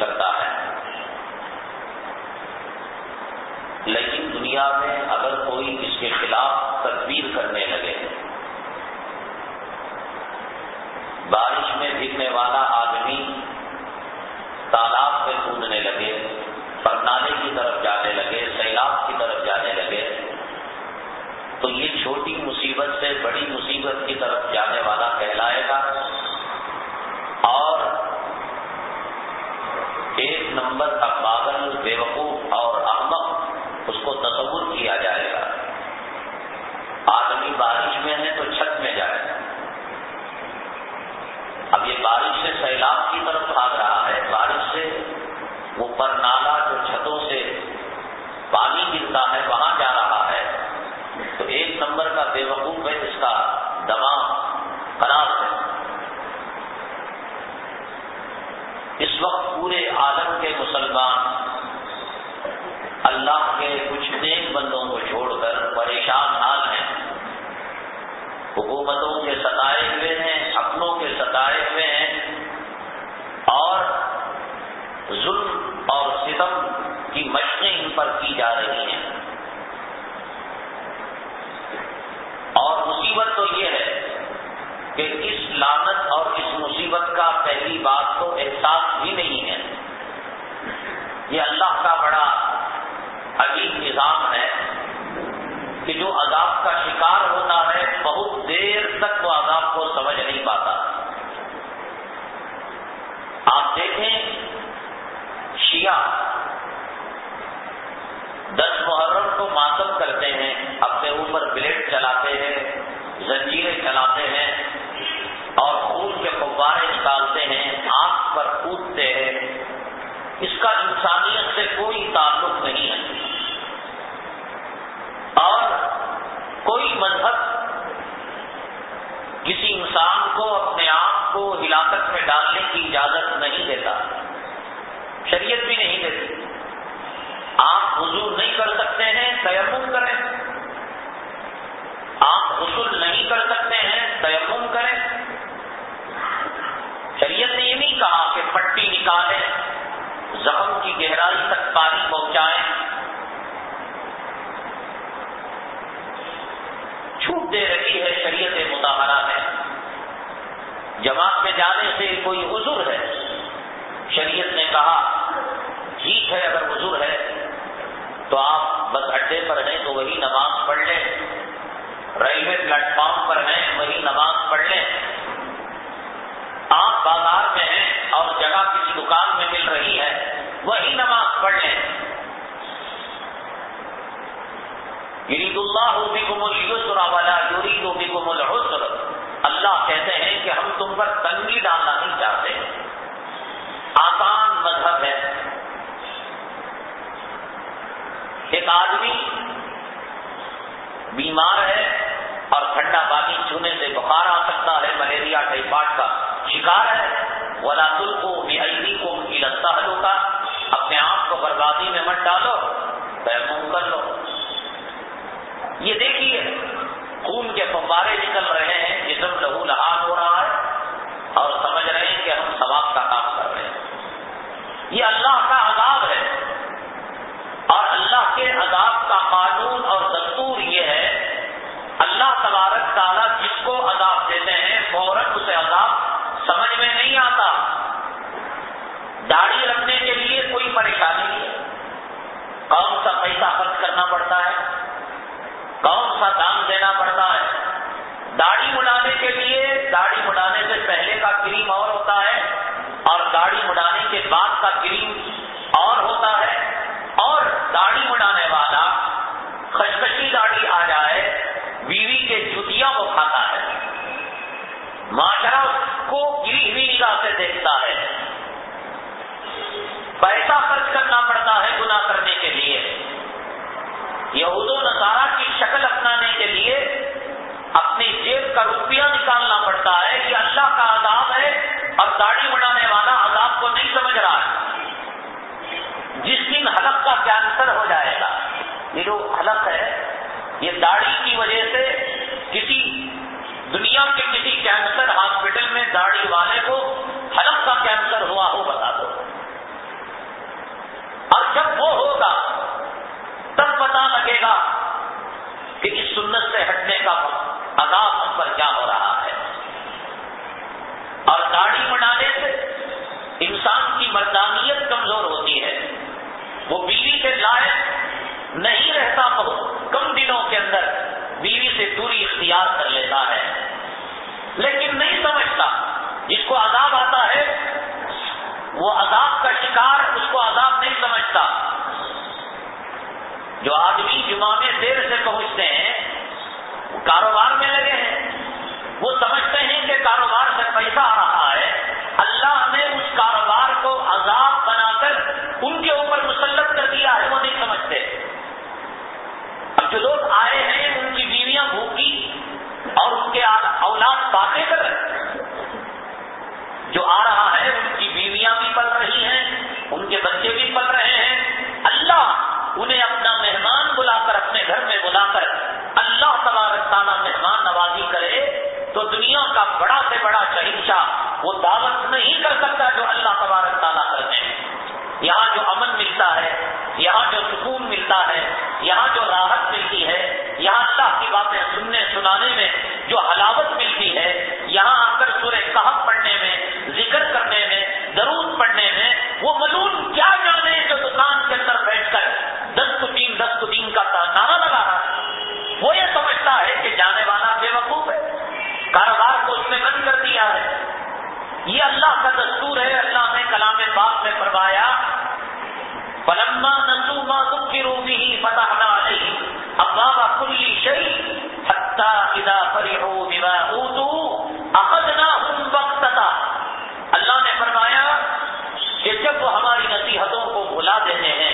کرتا ہے۔ لیکن دنیا میں اگر کوئی اس کے خلاف تدبیر کرنے لگے، بارش میں بکنے والا آدمی تالاب پہ کودنے لگے، پرنالے کی طرف جانے لگے، سیلاب کی طرف جانے لگے، تو یہ چھوٹی مصیبت سے بڑی مصیبت کی طرف جانے والا کہلائے گا اور نمبر کا پاگل بیوقوف اور احمد اس کو تصور کیا جائے گا۔ آدمی بارش میں ہے تو چھت میں جائے۔ گا اب یہ بارش سے سیلاب کی طرف بھاگ رہا ہے۔ بارش سے اوپر نالا جو چھتوں سے پانی گرتا ہے، وہاں جا رہا ہے۔ تو ایک نمبر کا بے وقوف ہے اس کا دماغ خراب ہے اس وقت پورے عالم کے مسلمان اللہ کے کچھ نیک بندوں کو چھوڑ کر پریشان حال ہیں حکومتوں کے ستائے ہوئے ہیں، اپنوں کے ستائے ہوئے ہیں اور ظلم اور ستم کی مشقیں ان پر کی جا رہی ہیں اور مصیبت تو یہ ہے کہ اس لانت اور اس مصیبت کا پہلی بات تو احساس بھی نہیں ہے یہ اللہ کا بڑا عجیب نظام ہے کہ جو عذاب کا شکار ہوتا ہے، بہت دیر تک وہ عذاب کو سمجھ نہیں پاتا۔ آپ دیکھیں، شیعہ دس محرم کو ماتم کرتے ہیں، اپنے اوپر بلیڈ چلاتے ہیں، زنجیریں چلاتے ہیں اور خون کے فوارے نکالتے ہیں، آنکھ پر کودتے ہیں اس کا انسانیت سے کوئی تعلق نہیں ہے۔ اور کوئی مذہب کسی انسان کو اپنے آپ کو ہلاکت میں ڈالنے کی اجازت نہیں دیتا، شریعت بھی نہیں دیتی۔ آپ حضور نہیں کر سکتے ہیں، تیمم کریں۔ آپ غسل نہیں کر سکتے ہیں، تیمم کریں۔ شریعت نے یہ نہیں کہا کہ پٹی نکالیں۔ زخم کی گہرائی تک پانی پہنچائیں چھوٹ دے رہی ہے شریعت مظاہرہ میں۔ جماعت میں جانے سے کوئی عذر ہے؟ شریعت نے کہا، ٹھیک ہے، اگر عذر ہے تو آپ بس اڈے پر ہیں تو وہی نماز پڑھ لیں۔ ریلوے پلیٹ فارم پر ہیں، وہی نماز پڑھ لیں۔ آپ بازار میں ہیں اور جگہ کسی دکان میں مل رہی ہے، وہی نماز پڑھ لیں یرید اللہ بکم السر والا یورید بکم الحسر اللہ کہتے ہیں کہ ہم تم پر تنگی ڈالنا نہیں چاہتے۔ آسان مذہب ہے۔ ایک آدمی بیمار ہے اور ٹھنڈا پانی چھونے سے بخار آ سکتا ہے، ملیریا ٹائیفائڈ کا شکار ہے۔ ولا تل کو بےحدی کو ان کی لگتا ہے کا۔ اپنے آپ کو بربادی میں مت ڈالو، تیمم کر لو۔ یہ دیکھیے، خون کے فوارے نکل رہے ہیں، جسم لہو لہان ہو رہا ہے اور سمجھ رہے ہیں کہ ہم ثواب کا کام کر رہے ہیں۔ یہ اللہ کا عذاب ہے۔ کریم اور ہوتا ہے اور داڑھی مڑانے کے بعد کا کریم اور ہوتا ہے اور داڑھی مڑانے والا خشکشی داڑھی آ جائے، بیوی کے جتیاں وہ کھاتا ہے۔ معاشرہ اس کو گری ہوئی نگاہ سے دیکھتا ہے۔ پیسہ خرچ کرنا پڑتا ہے گنا کرنے کے لیے۔ یہود و نظارہ کی شکل اپنانے کے لیے اپنی جیب کا روپیہ نکالنا پڑتا ہے یہ اللہ کا عذاب ہے اور داڑھی بڑھانے والا عذاب کو نہیں سمجھ رہا ہے۔ جس دن حلق کا کینسر ہو جائے گا، یہ جو حلق ہے، یہ داڑھی کی وجہ سے کسی دنیا کے کسی کینسر ہاسپٹل میں داڑھی والے کو حلق کا کینسر ہوا ہو بتا دو۔ اور جب وہ ہوگا، تب پتا لگے گا کہ اس سنت سے ہٹنے کا عذاب ہم پر کیا ہو رہا ہے۔ داڑھی بڑھانے سے انسان کی مردانیت کمزور ہوتی ہے۔ وہ بیوی کے لائق نہیں رہتا بہت کم دنوں کے اندر بیوی سے دوری اختیار کر لیتا ہے۔ لیکن نہیں سمجھتا، جس کو عذاب آتا ہے، وہ عذاب کا شکار اس کو عذاب نہیں سمجھتا۔ جو آدمی جمعہ میں دیر سے پہنچتے ہیں، وہ کاروبار میں لگے ہیں۔ وہ سمجھتے ہیں کہ کاروبار سے پیسہ آ رہا ہے۔ اللہ نے اس کاروبار کو عذاب بنا کر ان کے اوپر مسلط کر دیا ہے، وہ نہیں سمجھتے۔ اب جو لوگ آئے ہیں، ان کی بیویاں بھوکی اور ان کے اولاد باتیں کر رہے جو آ رہا ہے، ان کی بیویاں بھی پل رہی ہیں، ان کے بچے بھی پل رہے ہیں۔ اللہ انہیں اپنا مہمان بلا کر، اپنے گھر میں بلا کر اللہ تبارک تعالیٰ مہمان نوازی کرے۔ تو دنیا کا بڑا سے بڑا شہنشاہ وہ دعوت نہیں کر سکتا جو اللہ تبارک تعالیٰ کرتے ہیں۔ یہاں جو امن ملتا ہے، یہاں جو سکون ملتا ہے، یہاں جو راحت ملتی ہے، یہاں اللہ کی باتیں سننے سنانے میں جو حلاوت ملتی ہے، یہاں آ کر سورہ صاحب پڑھنے میں، ذکر کرنے میں، درود پڑھنے میں وہ ملون کیا یہ اللہ کا دستور ہے، اللہ نے کلام پاک میں فرمایا پلما نسو ما کی رومی فتح علیہ اباب کلی شعی ادا اللہ نے فرمایا، کہ جب وہ ہماری نصیحتوں کو بھلا دیتے ہیں،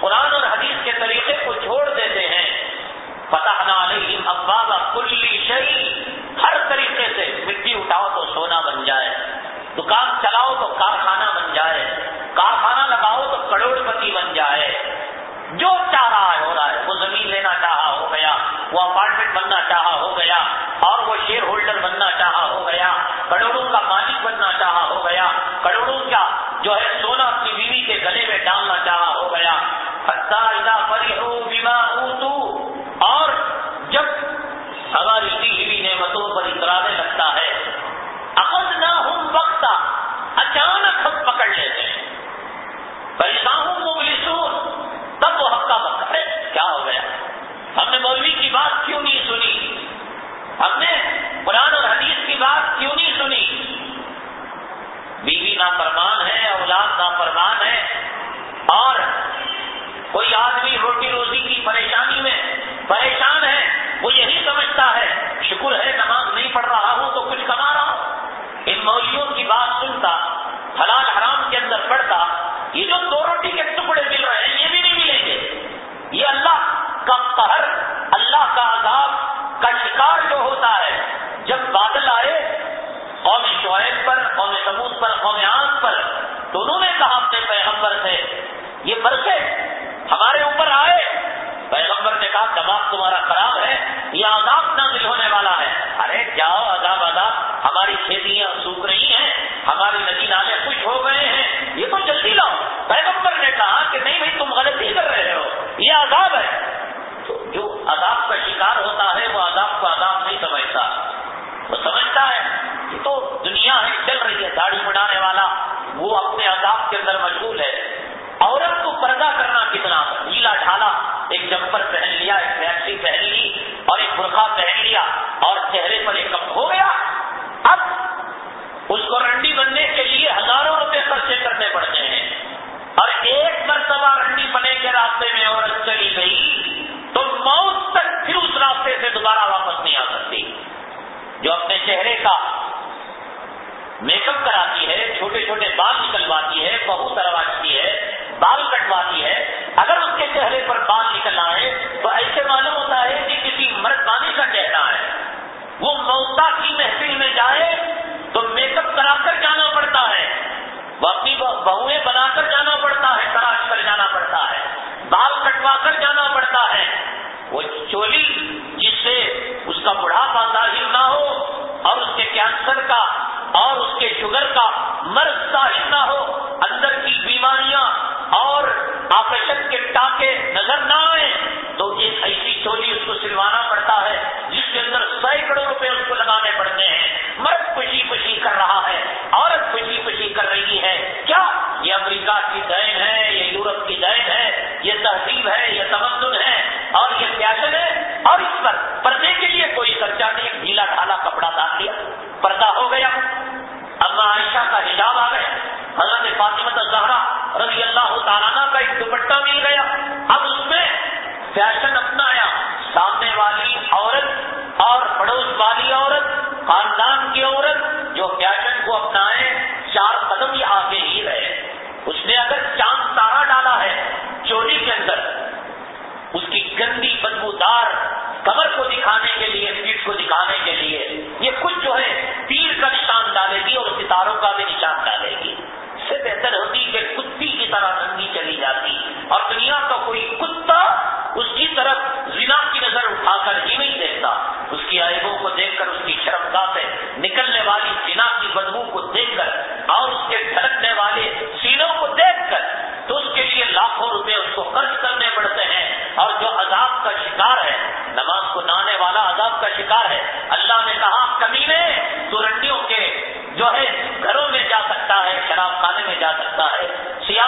قرآن اور حدیث کے طریقے کو چھوڑ دیتے ہیں، فتحنا علیہم ابواب کلی شعی ہر طریقے سے مٹی اٹھاؤ تو سونا بن جائے۔ دکان چلاؤ تو کارخانہ بن جائے۔ کارخانہ لگاؤ تو کروڑ پتی بن جائے۔ جو چاہ رہا ہے، ہو رہا ہے۔ وہ زمین لینا چاہا ہو گیا، وہ اپارٹمنٹ بننا چاہا ہو گیا اور وہ شیئر ہولڈر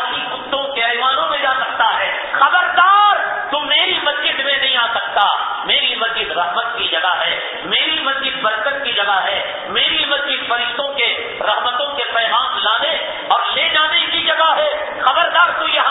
باقی کتوں کے ایوانوں میں جا سکتا ہے۔ خبردار تو میری مسجد میں نہیں آ سکتا۔ میری مسجد رحمت کی جگہ ہے۔ میری مسجد برکت کی جگہ ہے۔ میری مسجد فرشتوں کے رحمتوں کے پیغام لانے اور لے جانے کی جگہ ہے۔ خبردار، تو یہاں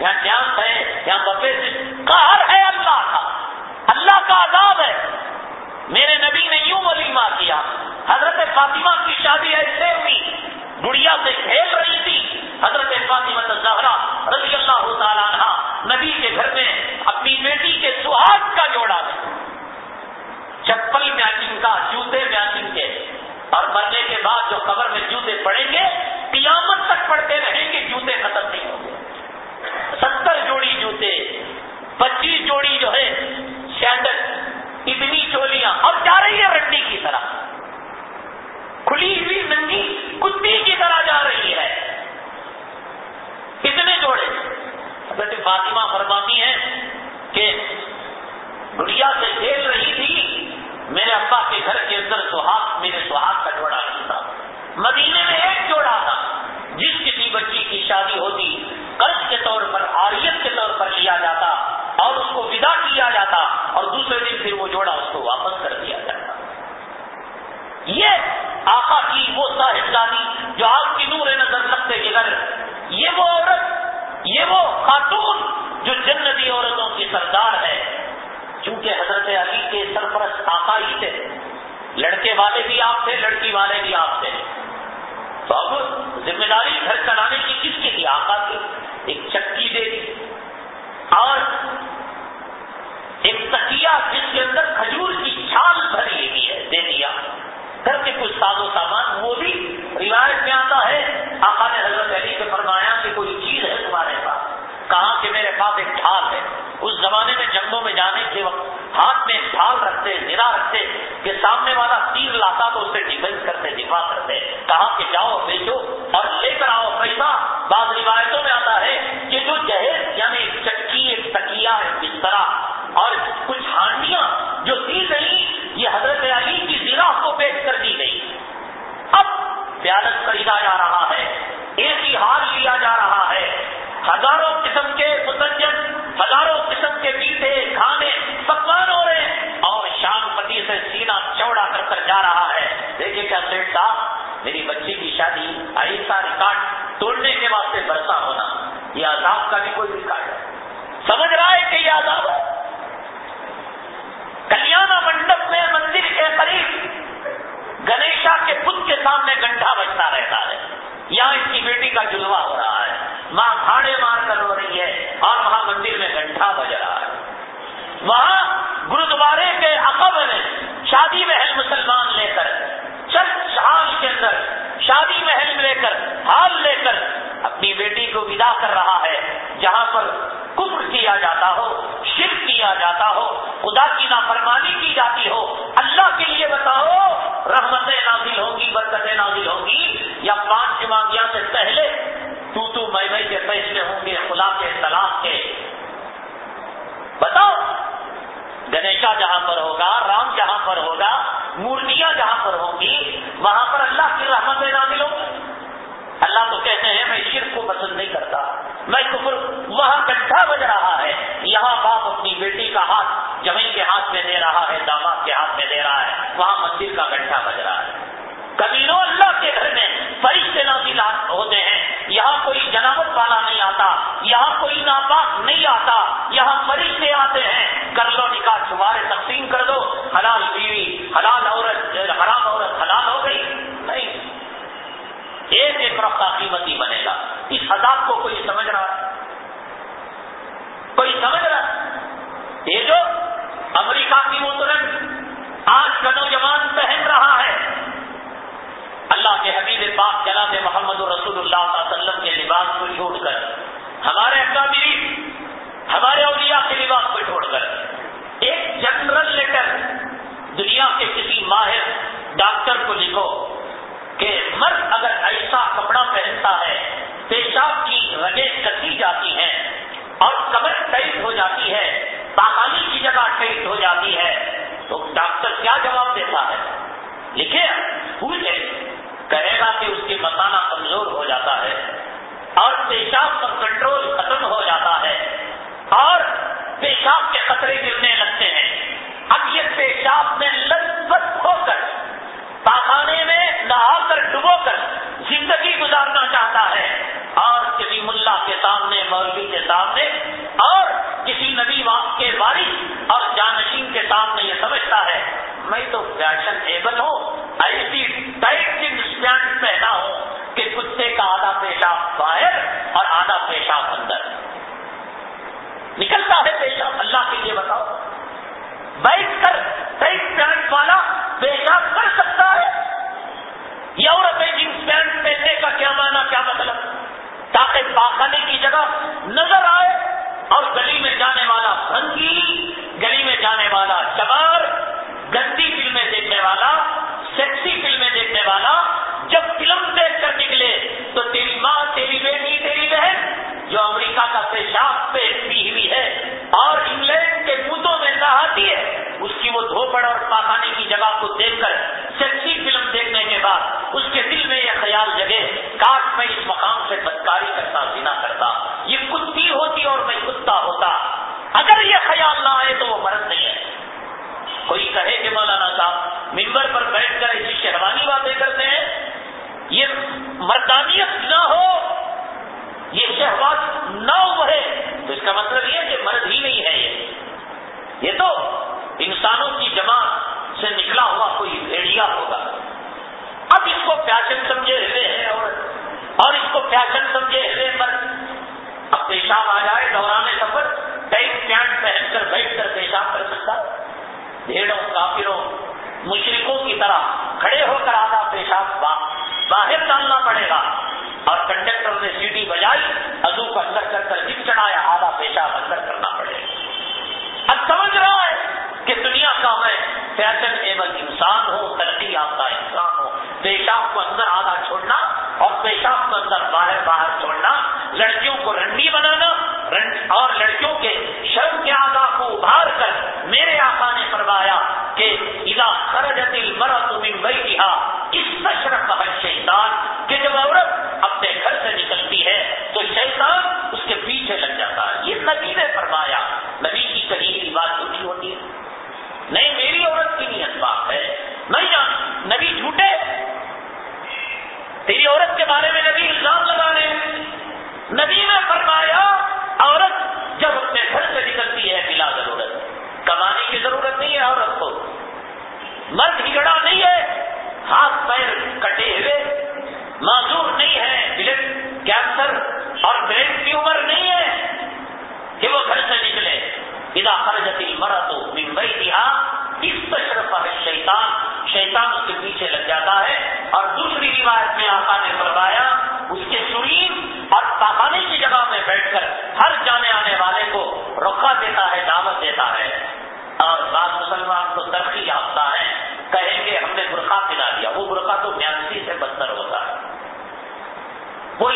یا نیاز ہے؟ یا بفیز قہر ہے اللہ کا۔ اللہ کا عذاب ہے۔ میرے نبی نے یوں ولیمہ کیا۔ حضرت فاطمہ میری بچی کی شادی ایسا ریکارڈ توڑنے کے واسطے برسا ہونا، یہ عذاب کا بھی کوئی ریکارڈ ہے۔ سمجھ رہا ہے کہ یہ عذاب ہے؟ کلیانا منڈپ میں مندر کے قریب گنیشا کے بت کے سامنے گنٹا بجتا رہتا ہے۔ یہاں اس کی بیٹی کا جلوا ہو رہا ہے۔ ماں بھاڑے مار کر ہو رہی ہے اور وہاں مندر میں گنٹا بج رہا ہے۔ وہاں گرودوارے کے عقب میں شادی محل مسلمان لے کر تاج کے اندر شادی محل لے کر ہال لے کر اپنی بیٹی کو ودا کر رہا ہے، جہاں پر کفر کیا جاتا ہو، شرک کیا جاتا ہو، خدا کی نافرمانی کی جاتی ہو، اللہ کے لیے بتاؤ، رحمتیں نازل ہوں گی، برکتیں نازل ہوں گی، یا پانچ مانگیا سے پہلے تو تو میں کے فیصلے ہوں گے خدا کے طلاق کے۔ بتاؤ گنیشا جہاں پر ہوگا، رام جہاں پر ہوگا، مورتیاں جہاں پر ہوں گی، وہاں پر اللہ کی رحمت نازل ہوں گی۔ اللہ تو کہتے ہیں، میں شرک کو پسند نہیں کرتا۔ میں کفر وہاں گڈھا بج رہا ہے۔ یہاں باپ اپنی بیٹی کا ہاتھ جمین کے ہاتھ میں دے رہا ہے، داماد کے ہاتھ میں دے رہا ہے۔ وہاں مندر کا گڈھا بج رہا ہے۔ کبیروں اللہ کے گھر میں فرشتے نازل ہوتے ہیں۔ یہاں کوئی جنابت والا نہیں آتا، یہاں کوئی ناپاک نہیں آتا، یہاں فرشتے آتے ہیں۔ کر لو نکاح چھوارے تقسیم کر دو۔ حلال بیوی، حلال عورت حرام عورت حلال ہو گئی، نہیں۔ ایک ایک رفتہ قیمتی بنے گا۔ اس عذاب کو کوئی سمجھ رہا؟ کوئی سمجھ رہا؟ یہ جو امریکہ کی محترم آج کا نوجوان پہن رہا ہے اللہ کے حبیب پاک جناب محمد رسول اللہ صلی اللہ علیہ وسلم کے لباس کو چھوڑ کر، ہمارے اکابری ہمارے اولیاء کے لباس کو چھوڑ کر، ایک جنرل لیٹر دنیا کے کسی ماہر ڈاکٹر کو لکھو کہ مرد اگر ایسا کپڑا پہنتا ہے، پیشاب کی رگیں کسی جاتی ہیں اور کمر ٹائٹ ہو جاتی ہے پاخانی کی جگہ ٹائٹ ہو جاتی ہے، تو ڈاکٹر کیا جواب دیتا ہے؟ لکھے پوچھے کہے گا کہ اس کے متانہ کمزور ہو جاتا ہے اور پیشاب پر کنٹرول ختم ہو جاتا ہے اور پیشاب کے خطرے گرنے لگتے ہیں۔ اب یہ پیشاب میں لذت ہو کر پیشاب اندر۔ نکلتا ہے پیشاب، اللہ کے لیے بتاؤ۔ بیٹھ کر ٹائٹ پینٹ والا پیشاب کر سکتا ہے؟ یہ عورتیں جنس پینٹ پہننے کا کیا مانا کیا مطلب؟ تاکہ پاخانے کی جگہ نظر آئے اور گلی میں جانے والا بھنگی گلی میں جانے والا چبار گندی فلمیں دیکھنے والا سیکسی فلمیں دیکھنے والا جب فلم دیکھ کر نکلے تو تیری ماں تیری بیٹی تیری بہن جو امریکہ کا پیشاب پہ پی ہوئی ہے اور انگلینڈ کے بوتوں میں نہاتی ہے، اس کی وہ دھوپڑ اور پاخانے کی جگہ کو دیکھ کر سیکسی فلم دیکھنے کے بعد اس کے دل میں یہ خیال جگے، کاٹ میں اس مقام سے بدکاری کرتا سینا کرتا۔ یہ کتی ہوتی اور میں کتا ہوتا۔ اگر یہ خیال نہ آئے تو وہ مرد نہیں ہے۔ کوئی کہے کہ مولانا صاحب ممبر پر بیٹھ کر ایسی شہوانی باتیں کرتے ہیں۔ یہ مردانیت نہ ہو یہ شہباز نہ ابھرے تو اس کا مطلب یہ کہ مرد ہی نہیں ہے یہ۔ یہ تو انسانوں کی جماعت سے نکلا ہوا کوئی بھیڑیا ہوگا۔ اب اس کو پیاشن سمجھے ہوئے ہیں اور اور اس کو پیاشن سمجھے ہوئے مرد اب پیشاب آ جائے دوران سفر۔ ٹائٹ پینٹ پہن کر بیٹھ کر پیشاب کر سکتا بھیڑوں، کافروں مشرقوں کی طرح کھڑے ہو کر آدھا پیشاب باہر ڈالنا پڑے گا۔ اور کنڈکٹر نے سیٹی بجائی ازو کو اندر کر کر جب چڑھایا آدھا پیشاب اندر کرنا پڑے۔ اب سمجھ رہا ہے کہ دنیا کا میں فیشن ایبل انسان ہوں، ترقی یافتہ انسان ہوں۔ پیشاب کو اندر آدھا چھوڑنا اور پیشاب کو اندر باہر باہر چھوڑنا، لڑکیوں کو رنڈی بنانا اور لڑکیوں کے شرم کے آگا کو ابھار کر میرے آقا نے فرمایا کہ ادا خرجت المرت من بیتها استشرق الشیطان کہ جب عورت اپنے گھر سے نکلتی ہے تو شیطان اس کے پیچھے لگ جاتا ہے۔ یہ نبی نے فرمایا۔ نبی کی کہیں کی بات جھوٹی ہوتی ہے۔ نہیں، میری عورت کی نیت بات ہے۔ نہیں جان، نبی جھوٹے۔ تیری عورت کے بارے میں نبی الزام وہ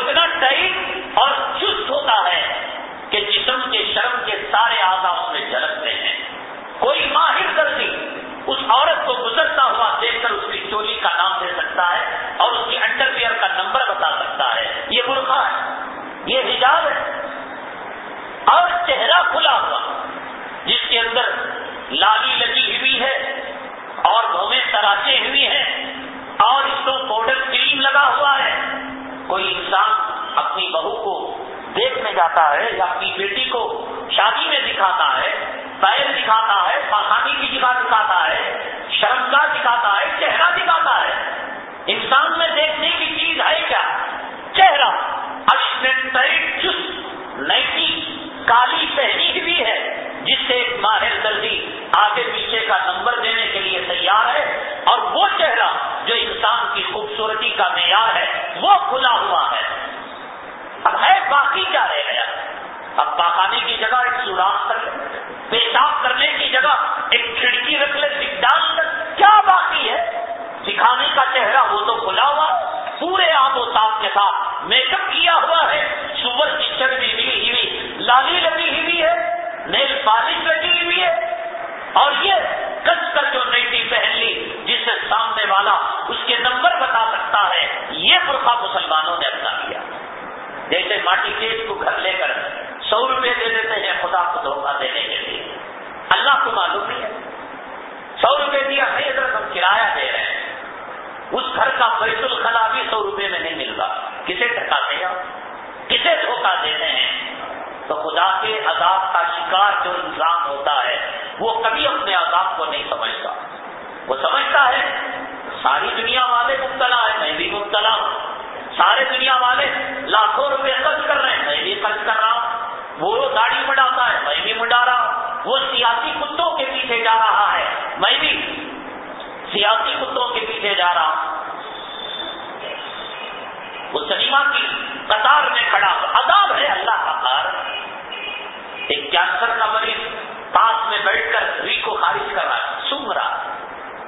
خوبصورتی کا معیار ہے، وہ کھلا ہوا ہے۔ اب ہے باقی کیا رہ گیا؟ اب پاخانے کی جگہ ایک سوراخ کر لے پیشاب کرنے کی جگہ ایک کھڑکی رکھ لے ڈال کر کیا باقی ہے سکھانے کا چہرہ وہ تو کھلا ہوا پورے آب و تاب کے ساتھ میک اپ کیا ہوا ہے سور کی چربی ملی ہوئی لالی لگی ہوئی ہے نیل پالش لگی ہوئی ہے اور یہ کس کر جو نیٹی پہن لی جس سے سامنے والا اس کے نمبر بتا سکتا ہے یہ برقع مسلمانوں نے اپنا کیا جیسے ماٹی کیس کو گھر لے کر سو روپے دے دیتے ہیں خدا کو دھوکہ دینے کے لیے اللہ کو معلوم نہیں ہے سو روپے دیا ہے ادھر ہم کرایہ دے رہے ہیں اس گھر کا بیت الخلا بھی سو روپے میں نہیں مل رہا کسے ٹکا دیا کسے دھوکہ دیتے ہیں تو خدا کے عذاب کا جو انسان ہوتا ہے، وہ کبھی اپنے عذاب کو نہیں سمجھتا۔ وہ سمجھتا ہے، ساری دنیا والے مبتلا ہے میں بھی مبتلا ہوں۔ سارے دنیا والے لاکھوں روپے خرچ کر رہے ہیں، میں بھی خرچ کر رہا ہوں۔ وہ داڑھی مڈاتا ہے، میں بھی مڈا رہا ہوں۔ وہ سیاسی کتوں کے پیچھے جا رہا ہے، میں بھی سیاسی کتوں کے پیچھے جا رہا ہوں۔ وہ سنیما کی قطار میں کھڑا عذاب ہے اللہ کا ایک کینسر کا مریض پاس میں بیٹھ کر ری کو خارج کر رہا ہے۔ سن رہا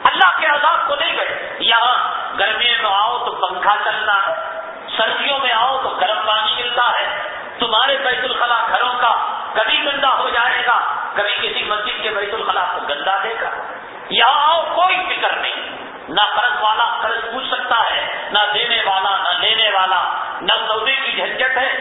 اللہ کے عذاب کو نہیں گئے یہاں گرمیوں میں آؤ تو پنکھا چلتا ہے۔ سردیوں میں آؤ تو گرم پانی ملتا ہے۔ تمہارے بیت الخلا گھروں کا کبھی گندا ہو جائے گا۔ کبھی کسی مسجد کے بیت الخلا کو گندا دے گا۔ یہاں آؤ، کوئی فکر نہیں۔ نہ قرض والا قرض پوچھ سکتا ہے، نہ دینے والا، نہ لینے والا۔ نہ سودے کی جھنجٹ ہے۔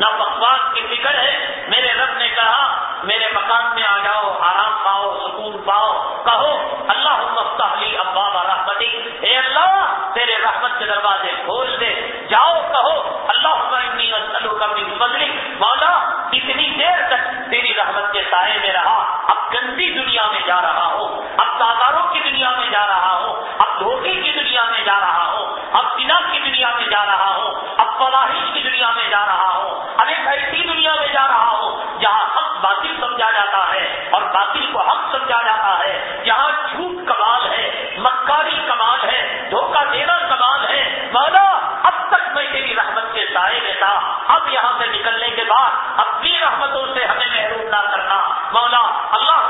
نہ بکواس کی فکر ہے۔ میرے رب نے کہا، میرے مکان میں آ جاؤ، آرام پاؤ، سکون پاؤ۔ کہو اللہ مفتحلی ابا رحمتی۔ اے اللہ، تیرے رحمت کے دروازے کھول دے۔ جاؤ، کہو اللہ کبھی بدلی مولا، اتنی دیر تک تیری رحمت کے سائے میں رہا۔ اب گندی دنیا میں جا رہا ہوں۔ اب تازاروں کی دنیا میں جا رہا ہوں۔ اب دھوکے کی دنیا میں جا رہا ہوں۔ اب بنا کی دنیا میں جا رہا ہوں۔ رحمت کے اب یہاں سے نکلنے کے بعد اپنی رحمتوں سے ہمیں محروم نہ کرنا۔ مولا اللہ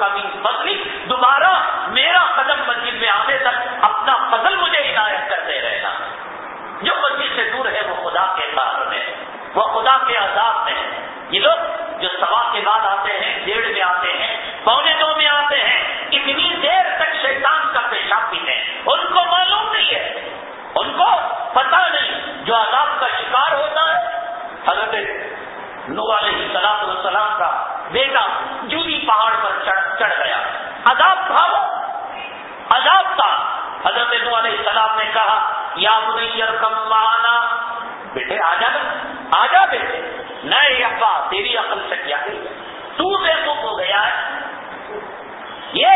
کا بھی بدلی دوبارہ میرا قدم مسجد میں آنے تک اپنا فضل مجھے عنایت کرتے رہنا۔ جو مسجد سے دور ہے وہ خدا کے کار میں وہ خدا کے عذاب میں یہ لوگ جو سوا کے بعد آتے ہیں ڈیڑھ میں آتے ہیں، پونے دو میں آتے ہیں، اتنی دیر تک شیطان کا پیشاب پیتے ہیں۔ ان کو معلوم نہیں ہے۔ ان کو پتا نہیں جو عذاب کا شکار ہوتا ہے۔ حضرت نو علیہ سلام السلام کا بیٹا جودی پہاڑ پر چڑھ گیا۔ عذاب تھا وہ۔ عذاب تھا۔ حضرت نو علیہ السلام نے کہا، یا کم آنا بیٹے، آ جا آ جا بیٹے۔ نئے ابا، تیری عقل سے کیا گئی تو بے ہو گیا ہے۔ یہ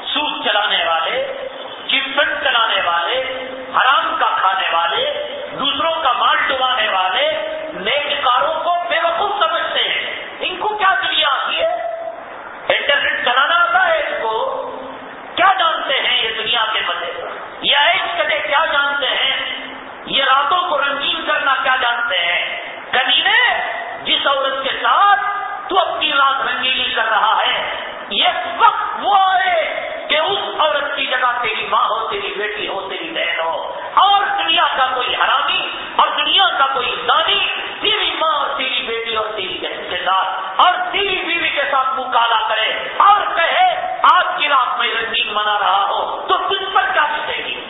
سوٹ چلانے والے چپن چلانے والے حرام کا کھانے والے، دوسروں کا مال ڈبانے والے نیکاروں کو بے وقوف سمجھتے ہیں۔ ان کو کیا دنیا آتی ہے؟ انٹرنیٹ چلانا آتا ہے اس کو۔ کیا جانتے ہیں یہ دنیا کے مزے یہ ایج کرے کیا جانتے ہیں؟ یہ راتوں کو رنگین کرنا کیا جانتے ہیں؟ کمینے، جس عورت کے ساتھ تو اپنی رات رنگینی کر رہا ہے، یہ وقت وہ آئے کہ اس عورت کی جگہ تیری ماں ہو، تیری بیٹی ہو، تیری دنیا کا کوئی حرامی اور دنیا کا کوئی دانی تیری ماں اور تیری بیٹی اور تیری بہن کے ساتھ، اور تیری بیوی کے ساتھ منہ کالا کرے اور کہے، آج کی رات میں رنگین منا رہا ہو، تو تجھ پر کیا بیتے گی؟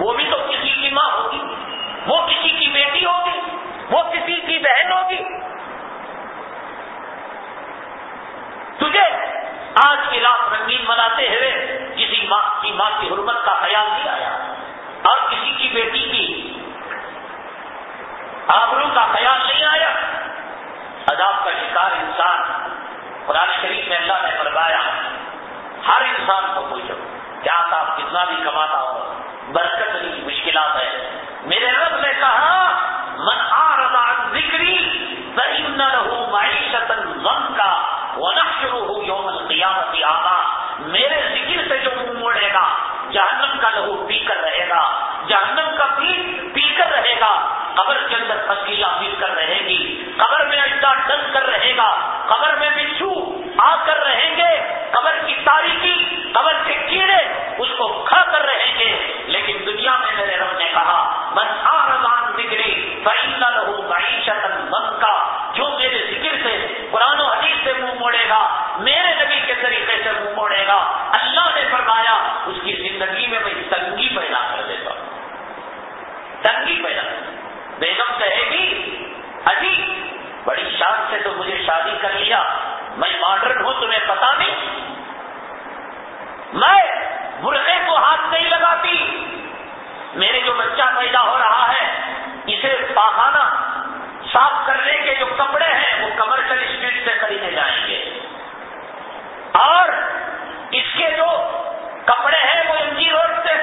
وہ بھی تو کسی کی ماں ہوگی، وہ کسی کی بیٹی ہوگی، وہ کسی کی بہن ہوگی۔ تجھے آج کی رات رنگین مناتے ہوئے کسی ماں کی ماں کی حرمت کا خیال نہیں آیا اور کسی کی بیٹی کی آبروں کا خیال نہیں آیا؟ عذاب کا شکار انسان۔ قرآن شریف میں اللہ نے فرمایا، ہر انسان کو پوچھو، کیا تھا کتنا بھی کماتا ہو، برکت نہیں مشکلات ہے۔ میرے رب نے کہا، من آ ذکری نہ رہو معیشت غم کا وہ شروع ہو یوم القیامت آنا میرے ذکر سے جو منہ موڑے گا، جہنم کا لہو جہنم کا پی پی کر رہے گا، قبر کے اندر فصیلا پی کر رہے گی، قبر میں اڈا ڈل کر رہے گا، قبر میں بچھو آ کر رہیں گے، قبر کی تاریخی قبر کے کیڑے اس کو کھا کر رہیں گے۔ لیکن دنیا میں میرے رب نے کہا بس آرمان بگڑی بہن لہو معیشت من کا جو میرے ذکر سے قرآن و حدیث سے منہ موڑے گا میرے نبی کے طریقے سے منہ موڑے گا اللہ نے فرمایا اس کی زندگی میں میں تنگی پیدا کر دیتا ہوں تنگی پیدا بیگم کہے گی اجی بڑی شان سے تو مجھے شادی کر لیا۔ میں ماڈرن ہوں، تمہیں پتا نہیں۔ میں برقے کو ہاتھ نہیں لگاتی۔ میرے جو بچہ پیدا ہو رہا ہے، اسے پاخانہ صاف کرنے کے جو کپڑے ہیں، وہ کمرشل اسٹریٹ سے خریدے جائیں گے۔ اور اس کے جو کپڑے ہیں، وہ ایم جی روڈ سے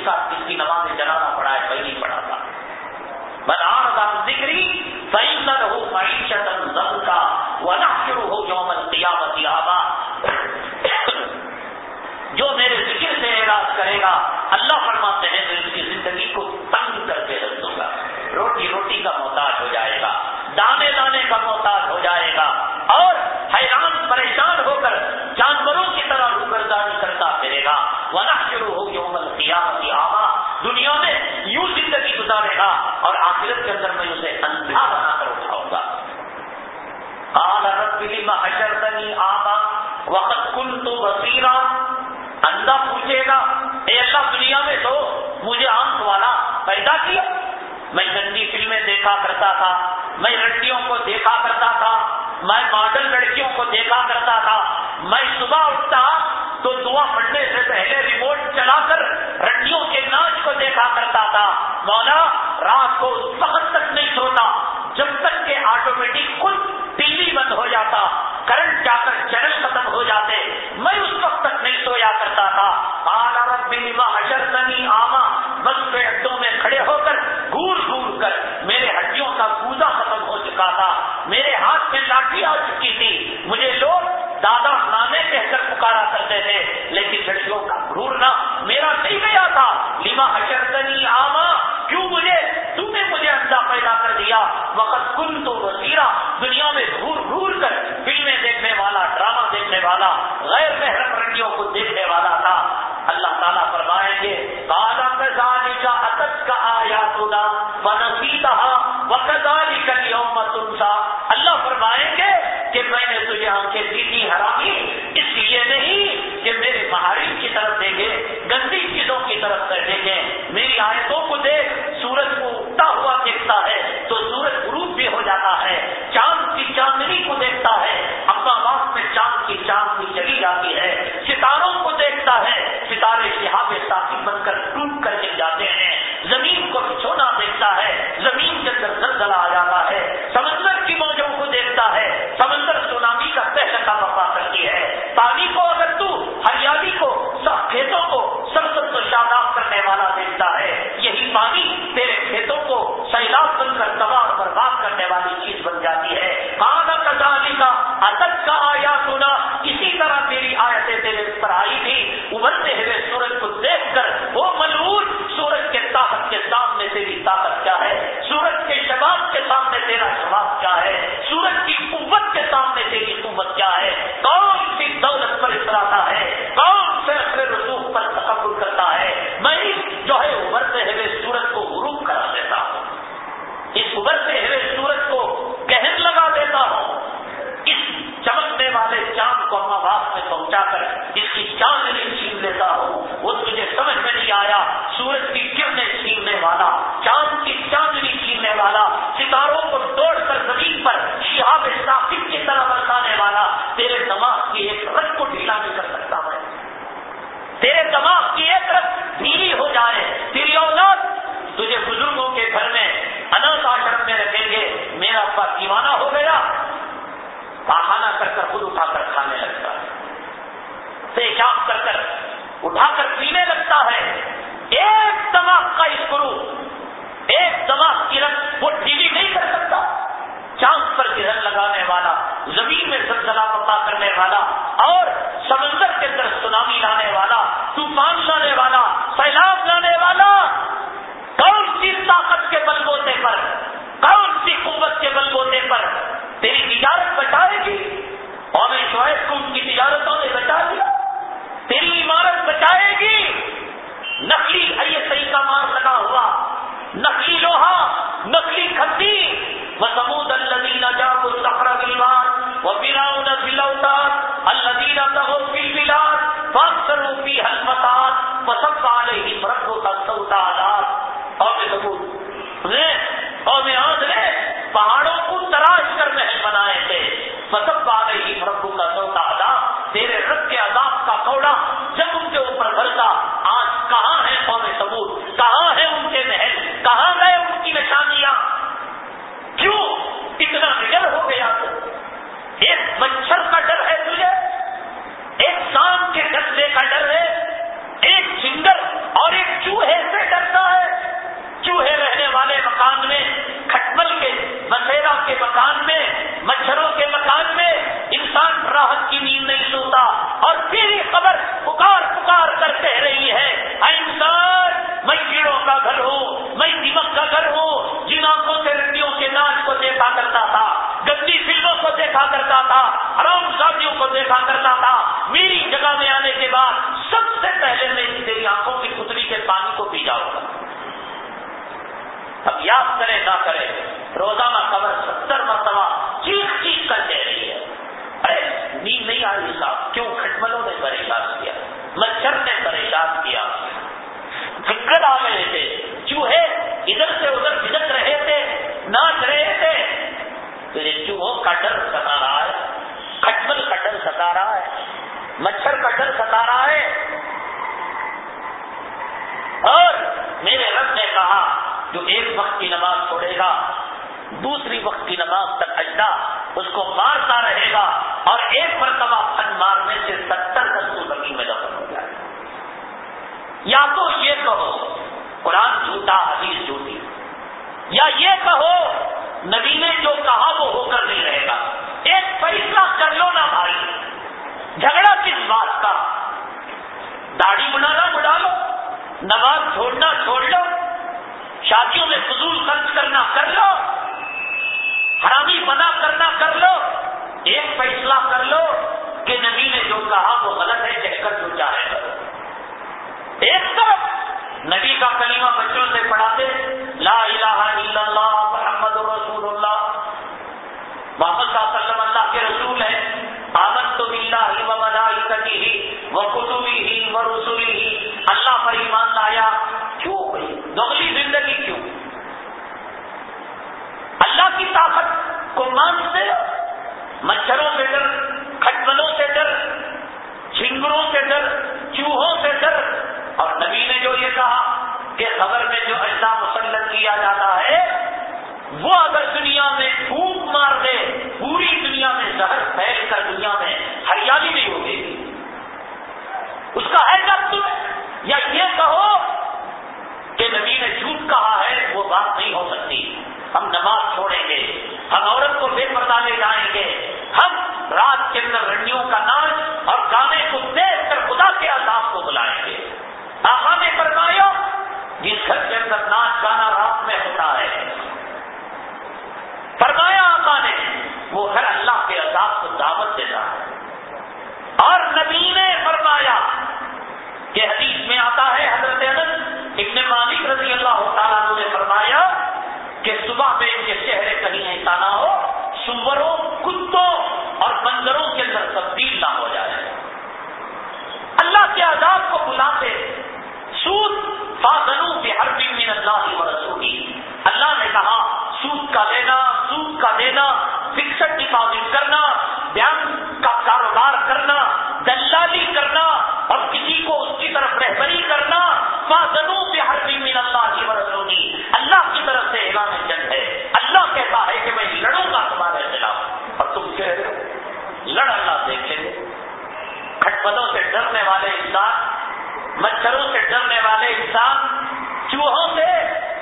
اس کا اس کی نماز جنازہ پڑھا ہے میں نہیں پڑھا تھا بدار کا ذکری سعید ہو معیشت کا ونا شروع ہو یوم قیامت جو میرے ذکر سے اعراض کرے گا، اللہ فرماتے ہیں میں اس کی زندگی کو تنگ کر کے رکھ دوں گا۔ روٹی روٹی کا محتاج ہو جائے گا، دانے دانے کا محتاج ہو جائے گا۔ اور حیران پریشان ہو کر جانوروں کی طرح روگردانی کرتا پھرے گا۔ ونا شروع ہو جو یوم القیامت آما دنیا میں یوں زندگی گزارے گا اور آخرت کے اندر میں اسے اندھا بنا کر اٹھاؤں گا۔ قال رب لما حشرتنی آما وقت کن تو بصیرہ اندھا پوچھے گا، اے اللہ دنیا میں تو مجھے آنکھ والا پیدا کیا؟ میں گندی فلمیں دیکھا کرتا تھا، میں لڑکیوں کو دیکھا کرتا تھا، میں ماڈل لڑکیوں کو دیکھا کرتا تھا، میں صبح اٹھتا تو دعا پڑھنے سے پہلے ریموٹ چلا کر رنڈیوں کے ناچ کو دیکھا کرتا تھا۔ مولا، رات کو اس وقت تک نہیں سوتا جب تک کہ آٹومیٹک خود ٹی وی بند ہو جاتا کرنٹ جا کر چینل ختم ہو جاتے، میں اس وقت تک نہیں سویا کرتا تھا۔ حشر ننی آما؟ بس پہ اڈوں میں کھڑے ہو کر گور گور کر میرے ہڈیوں کا گودا ختم ہو چکا تھا۔ میرے ہاتھ میں لاٹھی آ چکی تھی۔ مجھے لوگ دادا نانے کہہ کر پکارا کرتے تھے، لیکن لڑکیوں کا گھورنا میرا نہیں گیا تھا۔ لیما حشرتنی آما، کیوں مجھے؟ تم نے مجھے اندھا پیدا کر دیا۔ وقت کن تو وسیرا دنیا میں گھور گھور کر فلمیں دیکھنے والا، ڈرامہ دیکھنے والا، غیر محرم رنگیوں کو دیکھنے والا تھا۔ اللہ تعالیٰ فرمائیں گے، کالا کزانی کا اتت کا آیا سودا بنسیتا وکزانی کا یوم اللہ فرمائیں گے کہ میں نے تجھے آنکھیں دی تھی حرامی اس لیے نہیں کہ میرے مہاری کی طرف دیکھے، گندی چیزوں کی طرف سے دیکھے۔ میری آیتوں کو دیکھ، سورج کو اٹھتا ہوا دیکھتا ہے، تو سورج غروب بھی ہو جاتا ہے، چاند کی چاندنی کو دیکھتا ہے۔ اپنا میں چاند کی چاندنی چلی جاتی ہے، ستاروں کو دیکھتا ہے۔ ستارے شہاب ساتھی بن کر ٹوٹ کر گر جاتے ہیں۔ زمین کو چھونا دیکھتا ہے، زمین کے اندر زلزلہ آ جاتا ہے۔ سمندر کی دیتا ہے۔ سمندر سونامی کا کا وفا کرتی ہے۔ پانی کو اگر تو ہریالی کو سب کھیتوں کو سب سب کو شاداب کرنے والا دیکھتا ہے۔ یہی پانی تیرے کھیتوں کو سیلاب بن کر تباہ دیکھا کرتا تھا، میری جگہ میں آنے کے بعد سب سے پہلے میں تیری آنکھوں کی پتلی کے پانی کو پی جاؤں گا۔ اب یاد کرے نہ کرے روزانہ خبر ستر مرتبہ چیخ چیخ کر دے رہی ہے۔ ارے نیند نہیں آ رہی صاحب کیوں کھٹملوں نے پریشان کیا؟ مچھر نے پریشان کیا۔ دقت آ گئے تھے۔ چوہے ادھر سے ادھر بھجک رہے تھے، ناچ رہے تھے۔ تیرے چوہوں کا ڈر ستا رہا ہے۔ کھٹمل کا ستا رہا ہے مچھر کا ستا رہا ہے اور میرے رب نے کہا جو ایک وقت کی نماز چھوڑے گا دوسری وقت کی نماز تک اجدا اس کو مارتا رہے گا اور ایک مرتبہ پھن مارنے سے ستر دس زمین میں دفن ہو جائے گا یا تو یہ کہو قرآن جھوٹا حدیث جھوٹی یا یہ کہو نبی نے جو کہا وہ ہو کر نہیں رہے گا ایک فیصلہ کر لو نا بھائی۔ جھگڑا کس بات کا؟ داڑھی بنانا بڑھا لو، نماز چھوڑنا چھوڑ لو، شادیوں میں فضول خرچ کرنا کر لو، حرامی بنا کرنا کر لو، ایک فیصلہ کر لو کہ نبی نے جو کہا وہ غلط ہے کہہ کر جو چاہے۔ کرو ایک طرف نبی کا کلمہ بچوں سے پڑھاتے، لا الہ الا اللہ، محمد رسول محمد صلی اللہ علیہ وسلم اللہ کے رسول ہے آمد تو بلّہ و ملائکتی ہی وہ کتبی ہی و رسولی ہی اللہ پر ایمان لایا۔ کیوں بھائی؟ دوگلی زندگی کیوں؟ اللہ کی طاقت کو مانتے مچھروں سے ڈر کھٹملوں سے ڈر، جھنگروں سے ڈر، چوہوں سے ڈر۔ اور نبی نے جو یہ کہا کہ خبر میں جو ایسا مسلط کیا جاتا ہے وہ اگر دنیا میں پھونک مار دے، پوری دنیا میں زہر پھیل کر دنیا میں ہریالی نہیں ہوگی اس کا ہے تم یا یہ کہو کہ نبی نے جھوٹ کہا ہے، وہ بات نہیں ہو سکتی۔ ہم نماز چھوڑیں گے، ہم عورت کو بے پردہ لے جائیں گے۔ ہم رات کے اندر رنڈیوں کا ناچ اور گانے کو دیکھ کر خدا کے عذاب کو بلائیں گے۔ آخا نے فرمایا جس گھر کے اندر ناچ گانا، رات میں ہوتا ہے فرمایا آقا نے وہ گھر اللہ کے عذاب کو دعوت دیتا ہے۔ اور نبی نے فرمایا کہ حدیث میں آتا ہے، حضرت انس ابن مالک رضی اللہ تعالیٰ نے فرمایا کہ صبح میں ان کے چہرے کہیں ایسا نہ ہو، سوروں، کتوں اور بندروں کے اندر تبدیل نہ ہو جائے۔ اللہ کے عذاب کو بلاتے سود فاضلوں کے ہر دن اللہ و رسولی۔ اللہ نے کہا، سود کا لینا، سود کا دینا فکسڈ ڈپازٹ کرنا بینک کا کاروبار کرنا، دلالی کرنا اور کسی کو اس کی طرف رہبری کرنا فاضلوں سے ہر دن میں اللہ کی برسونی اللہ کی طرف سے اعلان جنگ ہے۔ اللہ کہتا ہے کہ میں لڑوں گا تمہارے خلاف۔ اور تم کہہ رہے ہو، لڑ اللہ دیکھیں گے کھٹپتوں سے ڈرنے والے انسان، مچھروں سے ڈرنے والے انسان، چوہوں سے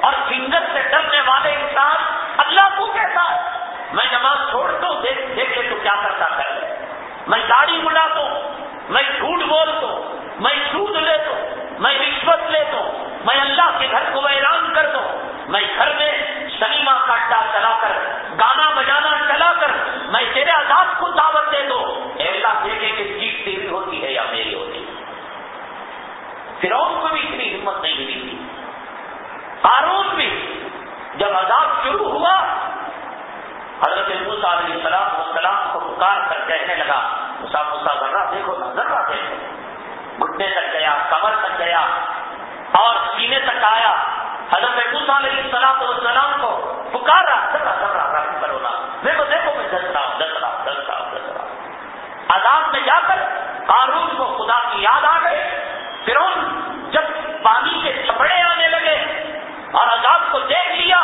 اور فنگر سے ڈرنے والے انسان، اللہ کو کہتا ہے۔ میں نماز چھوڑ دوں، دیکھ دیکھے تو کیا کرتا کر میں گاڑی بڑھا دوں، میں جھوٹ بول دوں، میں سود لے دوں، میں رشوت لے دوں، میں اللہ کے گھر کو ویران کر دوں، میں گھر میں سنیما کاٹا چلا کر، گانا بجانا چلا کر، میں تیرے آزاد کو دعوت دے دوں۔ اللہ دیکھے کہ جیت تیری ہوتی ہے یا میری ہوتی ہے۔ فرون کو بھی اتنی ہمت نہیں ملی۔ تھی قارون بھی جب عذاب شروع ہوا حضرت موسا علیہ السلام والسلام کو پکار کر کہنے لگا مسا مسا ذرا دیکھو نا ذرا دیکھو۔ گھٹنے تک گیا کمر تک گیا اور سینے تک آیا۔ حضرت موسا علیہ السلام والسلام کو پکار رہا ذرا ذرا رحم کرو نا دیکھو دیکھو، میں دس رہا ہوں دس رہا ہوں دس رہا ہوں دس رہا ہوں۔ میں جا کر قارون کو خدا کی یاد آ گئے پھر جب پانی کے چھپڑے آنے لگے اور عذاب کو دیکھ لیا۔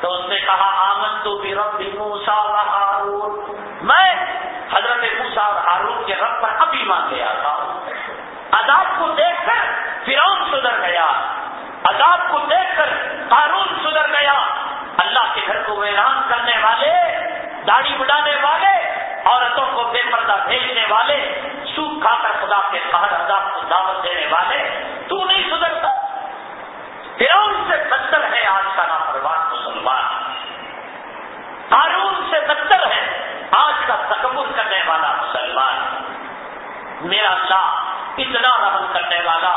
تو اس نے کہا آمن تو بھی رب موسا ہارون۔ میں حضرت موسا اور ہارون کے رب پر ابھی مان گیا تھا عذاب کو دیکھ کر فرون سدھر گیا۔ عذاب کو دیکھ کر قارون سدھر گیا۔ اللہ کے گھر کو ویران کرنے والے، داڑھی بڑھانے والے، عورتوں کو بے پردہ بھیجنے والے، سوکھ کھا کر خدا کے قہر عذاب کو دعوت دینے والے، تو نہیں سدھرتا۔ فرون سے بدتر ہے آج کا نافرمان مسلمان قانون سے بدتر ہے آج کا تکبر کرنے والا مسلمان۔ میرا اللہ اتنا رحم کرنے والا،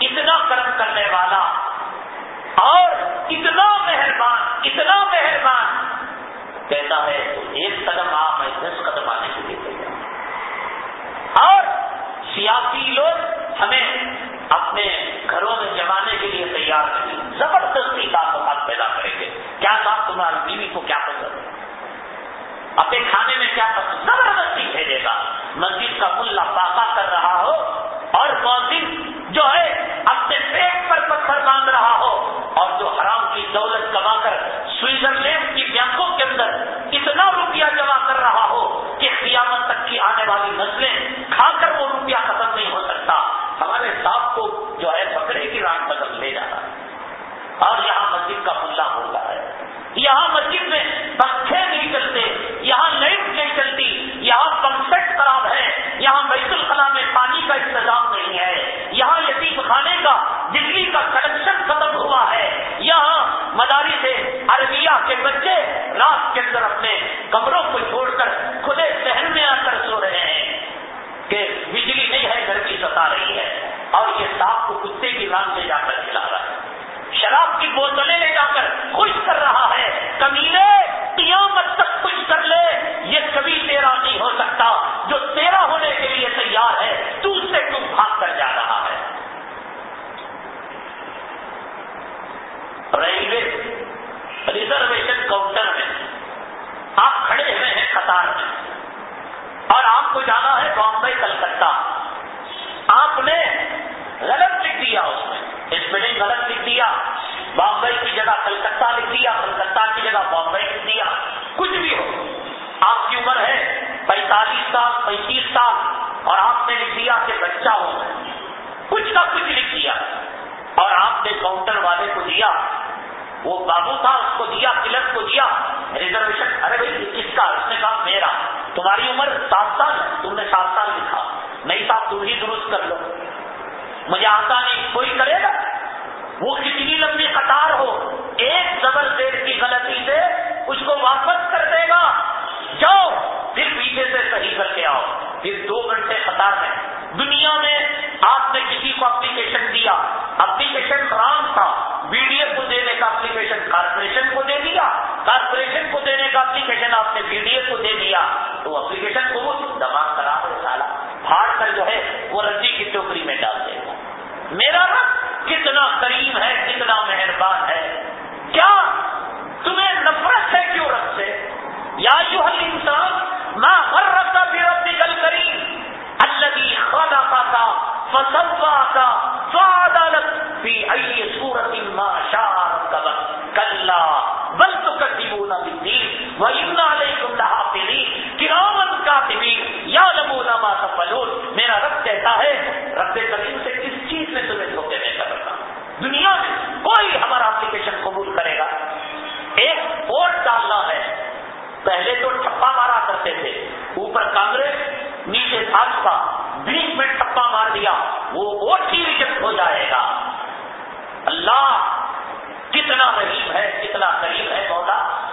اتنا کرم کرنے والا اور اتنا مہربان اتنا مہربان۔ کہتا ہے، تو ایک قدم آ میں دس قدم آنے کے لیے تیار اور سیاسی لوگ ہمیں اپنے گھروں میں جمانے کے لیے تیار نہیں، زبردستی تعلقات پیدا کریں گے۔ کیا صاحب تمہاری بیوی کو کیا اپنے کھانے میں کیا زبردستی بھیجے گا؟ مسجد کا ملا باقا کر رہا ہو اور مسجد جو ہے اپنے پیٹ پر پتھر باندھ رہا ہو اور جو حرام کی دولت کما کر سوئٹزرلینڈ کی بینکوں کے اندر اتنا روپیہ جمع کر رہا ہو کہ قیامت تک کی آنے والی نسلیں کھا کر وہ روپیہ ختم نہیں ہو سکتا۔ ہمارے ساتھ کو جو ہے بکرے کی رات تک لے جانا اور یہاں مسجد کا ملا ہوتا ہے۔ یہاں مسجد میں پنکھے نہیں چلتے۔ یہاں لائٹ نہیں چلتی، یہاں پمپٹ خراب ہے، یہاں بیت الخلا میں پانی کا انتظام نہیں ہے، یہاں یتیم خانے کا، بجلی کا کنیکشن ختم ہوا ہے۔ یہاں مداری سے عربیہ کے بچے رات کے اندر اپنے کمروں کو چھوڑ کر کھلے شہر میں آ کر سو رہے ہیں کہ بجلی نہیں ہے، گھر کی ستا رہی ہے۔ اور یہ سانپ کو کتے کی رام لے جا کر کھلا رہا ہے۔ شراب کی بوتلیں لے جا کر خوش کر رہا ہے۔ کمینے قیامت تک خوش کر لے، یہ کبھی تیرا نہیں ہو سکتا۔ جو تیرا ہونے کے لیے تیار ہے، تو اس سے کیوں بھاگ کر جا رہا ہے۔ ریلوے ریزرویشن کاؤنٹر میں آپ کھڑے ہوئے ہیں قطار میں۔ اور آپ کو جانا ہے بامبئی کلکتہ۔ آپ نے غلط لکھ دیا اس میں۔ اسپیلنگ غلط لکھ دیا۔ بامبئی کی جگہ کلکتہ لکھ دیا کلکتہ کی جگہ بامبئی لکھ دیا کچھ بھی ہو۔ آپ کی عمر ہے پینتالیس سال، پینتیس سال اور آپ نے لکھ دیا کہ بچہ ہو۔ کچھ کا کچھ لکھ دیا اور آپ نے کاؤنٹر والے کو دیا۔ وہ بابو تھا، اس کو دیا، کلر کو دیا۔ ریزرویشن ارے بھائی کس کا؟ اس نے کہا، میرا۔ تمہاری عمر سات سال تم نے سات سال لکھا۔ نہیں صاحب، تم ہی درست کر لو۔ مجھے آتا نہیں، کوئی کرے گا؟ وہ کتنی لمبی قطار ہو، ایک زبر دیر کی غلطی سے اس کو واپس کر دے گا۔ جاؤ، پھر پیچھے سے صحیح کر کے آؤ۔ پھر دو گھنٹے قطار میں۔ دنیا میں آپ نے کسی کو اپلیکیشن دیا، اپلیکیشن رام تھا۔ بی ڈی ایف کو دینے کا اپلیکیشن، کارپوریشن کو دے دیا۔ کارپوریشن کو دینے کا اپلیکیشن آپ نے بی ڈی ایف کو دے دیا۔ تو اپلیکیشن کو دماغ کرا دے سالا۔ پھاڑ کر جو ہے وہ رجی کی ٹوکری میں ڈال دے گا۔ میرا رب کتنا کریم ہے، کتنا مہربان ہے۔ کیا تمہیں نفرت ہے کیوں رب سے؟ یا یو حل انسان نہ ہر ربا بھی رب نکل کری اللہ خدا کا تھا فصفا کا فعدالت فی ای صورت ما شاء شار کلا، بل تو کتبون بالدین، و ان علیکم لحافظین۔ کرامن کاتبین یا لمون ما تفلون میرا رب کہتا ہے، رب کریم سے کس چیز میں تمہیں دھوکے میں کر رہا دنیا میں کوئی ہمارا اپلیکیشن قبول کرے گا۔ ایک ووٹ ڈالنا ہے۔ پہلے تو ٹھپا مارا کرتے تھے۔ اوپر کانگریس، نیچے بھاجپا، بیچ میں ٹھپا مار دیا۔ وہ ووٹ ہی ریجیکٹ ہو جائے گا۔ اللہ کتنا رحیم ہے، کتنا قریب ہے مولا۔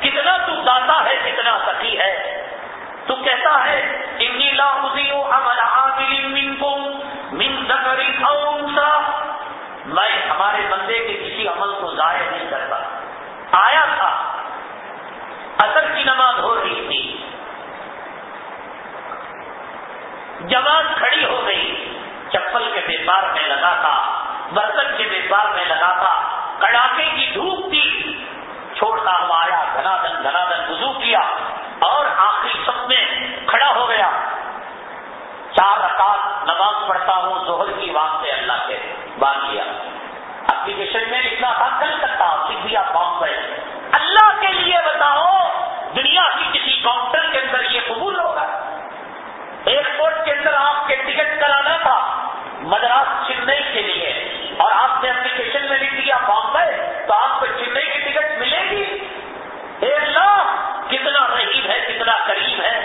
کتنا تو داتا ہے، کتنا سخی ہے۔ تو کہتا ہے انی لا عمل عامل منکم من ذکر او انثى میں ہمارے بندے کے کسی عمل کو ضائع نہیں کرتا۔ آیا تھا۔ اثر کی نماز ہو رہی تھی۔ جماعت کھڑی ہو گئی۔ چپل کے بیپار میں لگا تھا۔ برتن کے بیپار میں لگا تھا۔ کڑاکے کی دھوپ تھی۔ چھوڑتا ہوا آیا۔ گھنا دن گھنا دن وضو کیا۔ اور آخری سب میں کھڑا ہو گیا۔ چار رکعت نماز پڑھتا ہوں زہر کی بات سے اللہ کے باندھ لیا اپلیکیشن میں لکھنا تھا کلکتہ سکھ دیا بامبئی اللہ کے لیے بتاؤ، دنیا کی کسی کاؤنٹر کے اندر یہ قبول ہوگا؟ ایئرپورٹ کے اندر آپ کے ٹکٹ کرانا تھا مدراس چنئی کے لیے، اور آپ نے اپلیکیشن میں لکھ دیا بامبئی تو آپ کو چنئی کی ٹکٹ ملے گی؟ اے اللہ، کتنا رحیم ہے، کتنا قریب ہے۔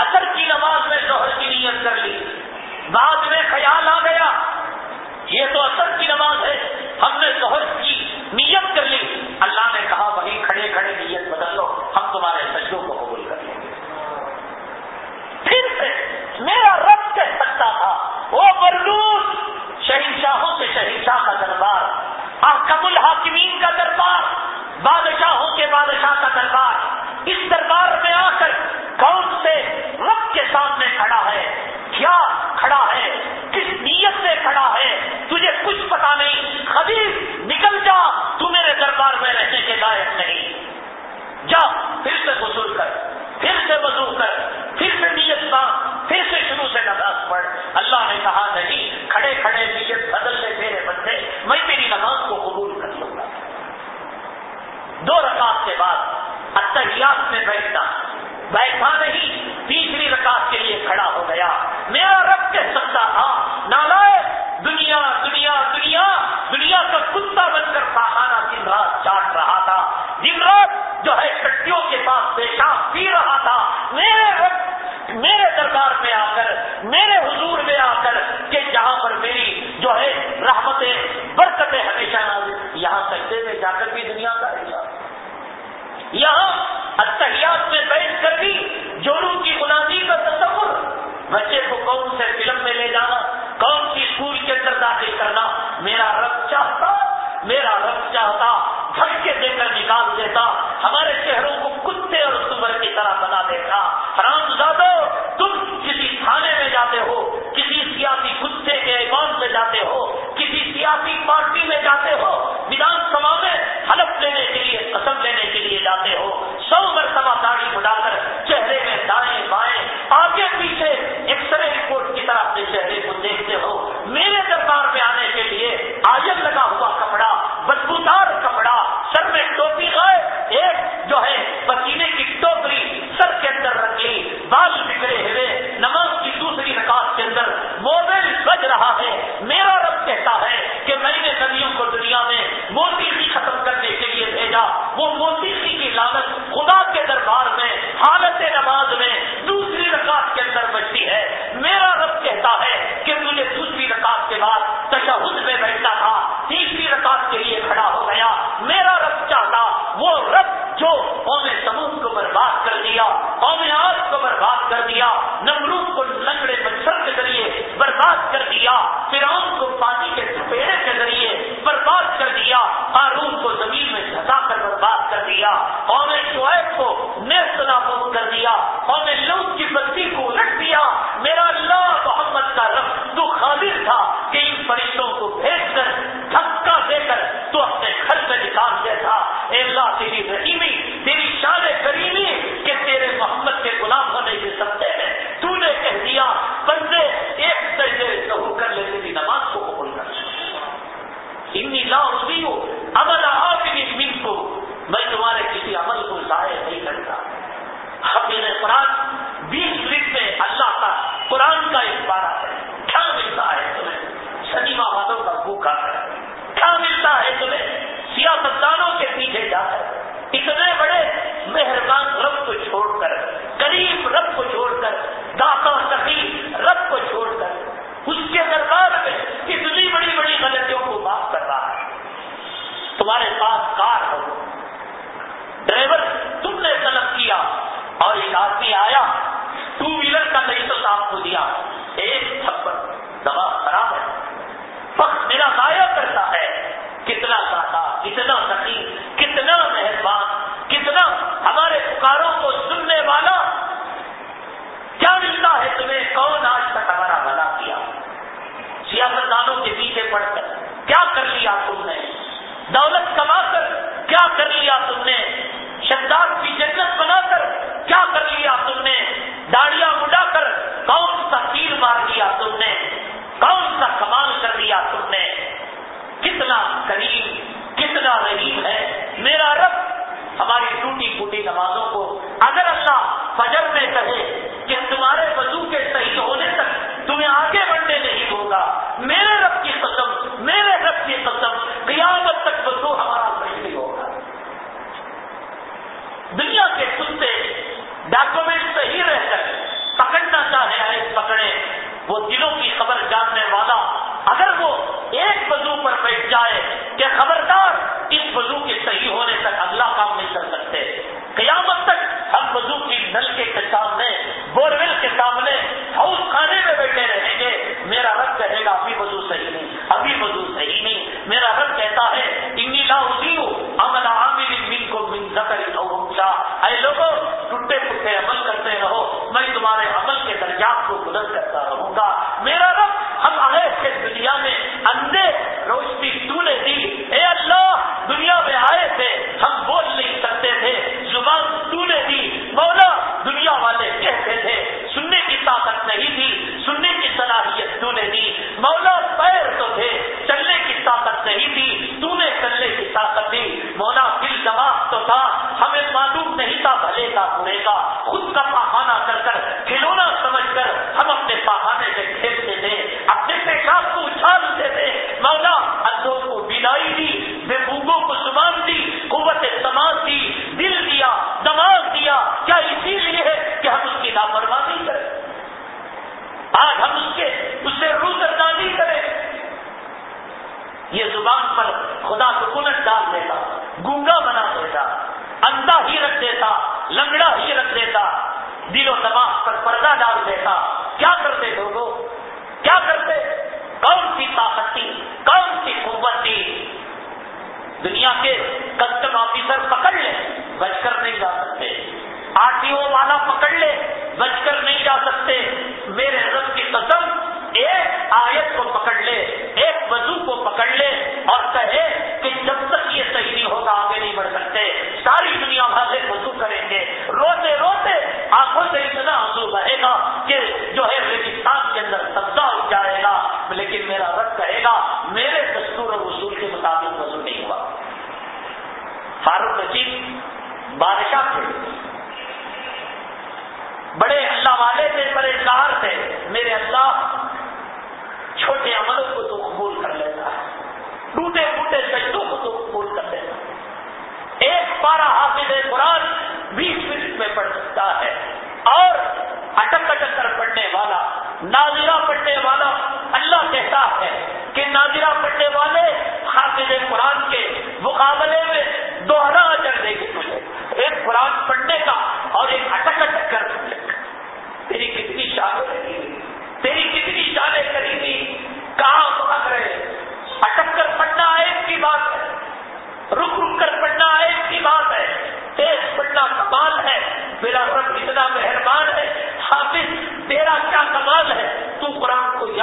اثر کی نماز میں شوہر کی نیت کر لی، بعد میں خیال آ گیا۔ یہ تو اثر کی نماز ہے، ہم نے شوہر کی نیت کر لی۔ اللہ نے کہا، وہی کھڑے کھڑے نیت بدل لو، ہم تمہارے سجدوں کو قبول کر لیں۔ گے پھر سے میرا رب کہہ سکتا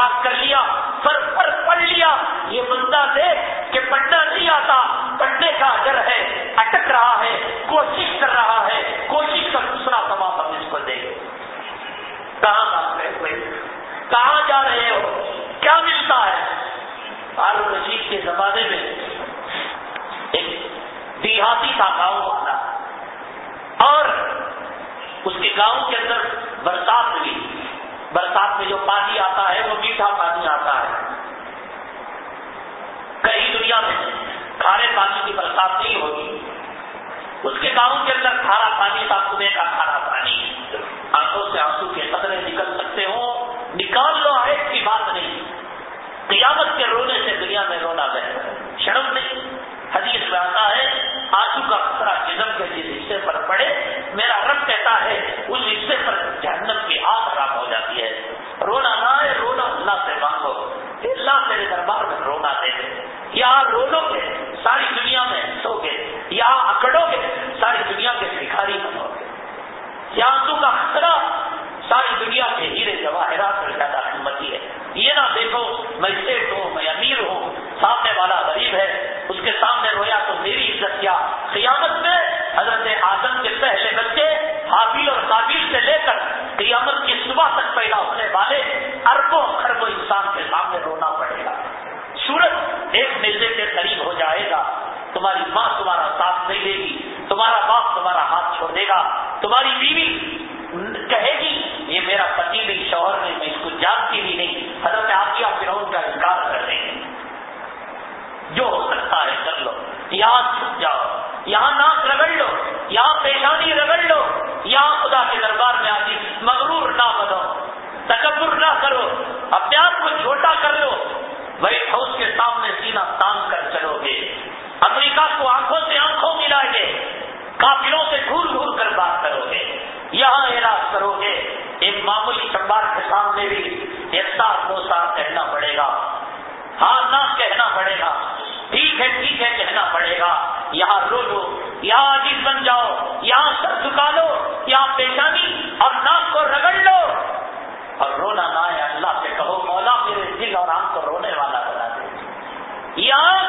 قرآن کر لیا پر پر پڑھ لیا۔ یہ بندہ دیکھ کہ پڑھنا نہیں آتا پڑھنے کا اجر ہے، اٹک رہا ہے، کوشش کر رہا ہے، کوشش کا دوسرا سواب ہم اس کو دے کہاں بات ہے کہاں جا رہے ہو؟ کیا ملتا ہے؟ فاروق رشید کے زمانے میں ایک دیہاتی تھا گاؤں والا اور اس کے گاؤں کے اندر برسات ہوئی۔ برسات میں جو پانی آتا ہے وہ میٹھا پانی آتا ہے۔ کئی دنیا میں کھارے پانی کی برسات نہیں ہوگی۔ اس کے گاؤں کے اندر کھارا پانی تھا کنویں کا کھارا پانی۔ آنکھوں سے آنسو کے قدرے نکل سکتے ہوں۔ نکال لو، آئے کی بات نہیں۔ قیامت کے رونے سے دنیا میں رونا گئے شرم نہیں۔ حدیث میں آتا ہے، آنسو کا خطرہ جسم کے جس حصے پر پڑے، میرا رب کہتا ہے، اس حصے پر جہنم کی آگ خراب ہو جاتی ہے۔ رونا نہ آئے، رونا اللہ سے مانگو اللہ میرے دربار میں رونا دے دے۔ یہاں رو گے ساری دنیا میں سو گے یہاں اکڑو گے، ساری دنیا کے بھکاری بنو گے۔ یہاں آنسو کا خطرہ، ساری دنیا کے ہیرے جواہرات سے زیادہ قیمتی ہے۔ یہ نہ دیکھو، میں سیٹ ہوں، میں امیر ہوں، سامنے والا غریب ہے۔ اس کے سامنے رویا تو میری عزت کیا؟ قیامت میں حضرت آدم کے پہلے بچے، حابیل اور قابل سے لے کر قیامت کی صبح تک پیدا ہونے والے اربوں خربوں انسان کے سامنے رونا پڑے گا۔ سورج ایک نیزے کے قریب ہو جائے گا۔ تمہاری ماں تمہارا ساتھ نہیں دے گی، تمہارا باپ تمہارا ہاتھ چھوڑ دے گا۔ تمہاری بیوی کہے گی، یہ میرا پتی نہیں شوہر نہیں میں اس کو جانتی بھی نہیں۔ حضرت آپ کی آپ گراؤنڈ کا انکار کر رہے ہیں جو ہو سکتا ہے کر لو یہاں چھپ جاؤ۔ یہاں ناک رگڑ لو یہاں پیشانی رگڑ لو یہاں خدا کے دربار میں آتی، مغرور نہ بنو تکبر نہ کرو، اپنے آپ کو چھوٹا کر لو۔ وائٹ ہاؤس کے سامنے سینا تان کر چلو گے۔ امریکہ کو آنکھوں سے آنکھوں ملائیں گے۔ کافلوں سے گھور گھور کر بات کرو گے۔ یہاں علاج کرو گے۔ ایک معمولی چمبار کے سامنے بھی ایک ساتھ دو ساتھ کہنا پڑے گا۔ ہاں نہ کہنا پڑے گا۔ ٹھیک ہے ٹھیک ہے، کہنا پڑے گا۔ یہاں رو لو، یہاں عجیب بن جاؤ، یہاں سر جھکا لو، یہاں پیشانی اور ناک کو رگڑ لو۔ اور رونا نہ ہے اللہ سے کہو، مولا میرے دل اور آنکھ کو رونے والا بنا دے۔ یہاں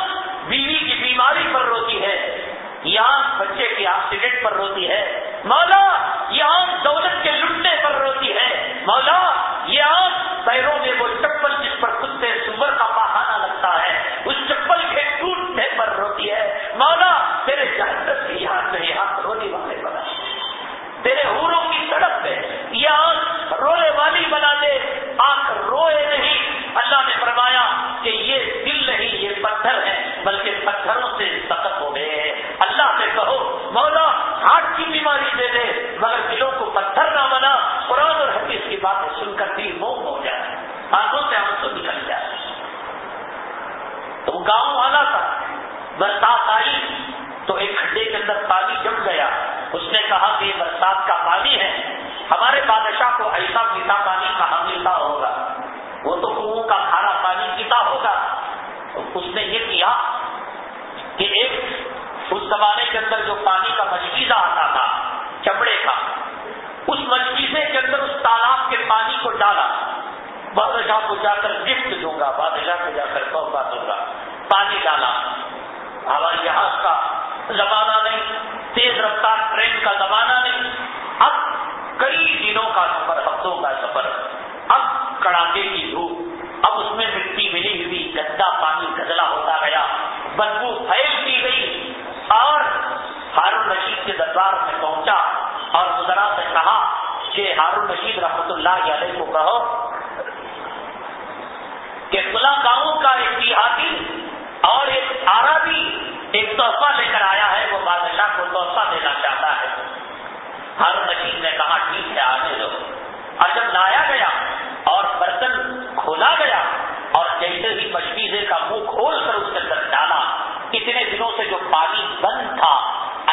بیوی کی بیماری پر روتی ہے، یہاں بچے کی ایکسیڈنٹ پر روتی ہے۔ مولا، یہاں دولت کے لٹنے پر روتی ہے۔ مولا، یہاں پیروں میں وہ چپل جس پر کتے سور کا پہانا لگتا ہے، اس چپل پر روتی ہے۔ مولا، تیرے جہنت کی یاد میں یہاں رونے والے بنا۔ تیرے ہوروں کی سڑک پہ یہاں رونے والی بنا دے۔ آنکھ روئے نہیں۔ اللہ نے فرمایا کہ یہ دل نہیں، یہ پتھر ہے، بلکہ پتھروں سے سخت ہو گئے۔ ہیں اللہ سے کہو، مولا ہارٹ کی بیماری دے دے، مگر دلوں کو پتھر نہ بنا۔ قرآن اور حدیث کی باتیں سن کر دل موم ہو جائے۔ آنکھوں سے آنسو نکل جائے۔ تو گاؤں والا تھا۔ برسات آئی تو ایک کھڈے کے اندر پانی جم گیا۔ اس نے کہا کہ یہ برسات کا پانی ہے۔ ہمارے بادشاہ کو ایسا میٹھا پانی کہاں ملتا ہوگا؟ وہ تو کنو کا کھانا پانی پیتا ہوگا۔ اس نے یہ کیا کہ ایک اس زمانے کے اندر جو پانی کا مجیزہ آتا تھا، چمڑے کا، اس مجیزے کے اندر اس تالاب کے پانی کو ڈالا۔ بادشاہ کو جا کر گفٹ دوں گا، بادشاہ کو جا کر توحفہ دوں گا۔ پانی ڈالا۔ ہوائی جہاز کا زمانہ نہیں، تیز رفتار ٹرین کا زمانہ نہیں۔ اب کئی دنوں کا سفر، ہفتوں کا سفر۔ اب کڑاکے کی دھوپ، اب اس میں مٹی ملی ہوئی، گندا پانی گزلا ہوتا گیا۔ بدبو پھیلتی گئی۔ اور ہارون رشید کے دربار میں پہنچا اور گزرا سے کہا کہ ہارون رشید رحمت اللہ علیہ کو کہو کہ کلا گاؤں کا ایک اور ایک آرا بھی ایک تحفہ لے کر آیا ہے، وہ بادشاہ کو تحفہ دینا چاہتا ہے۔ ہارون رشید نے کہا، ٹھیک ہے آنے دو اور جب لایا گیا اور برتن کھولا گیا اور جیسے ہی مشکیزے کا منہ کھول کر اس کے اندر ڈالا، اتنے دنوں سے جو پانی بند تھا،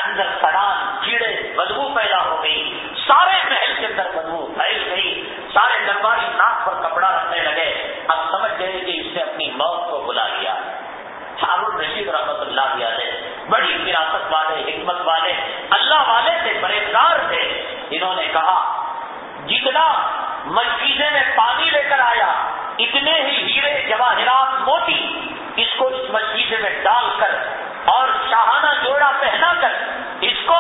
اندر سڑان کیڑے بدبو پیدا ہو گئی۔ سارے محل کے اندر بدبو پھیل گئی۔ سارے درباری ناک پر کپڑا رکھنے لگے۔ اب سمجھ گئے کہ اس نے اپنی موت کو بلا لیا۔ ہارون رشید رحمت اللہ علیہ، بڑی وراثت والے، حکمت والے، اللہ والے تھے پریشان تھے۔ انہوں نے کہا، جتنا مسجدے میں پانی لے کر آیا، اتنے ہی ہیرے، جواہرات، موتی، اس کو اس مسجدے میں ڈال کر اور شاہانہ جوڑا پہنا کر اس کو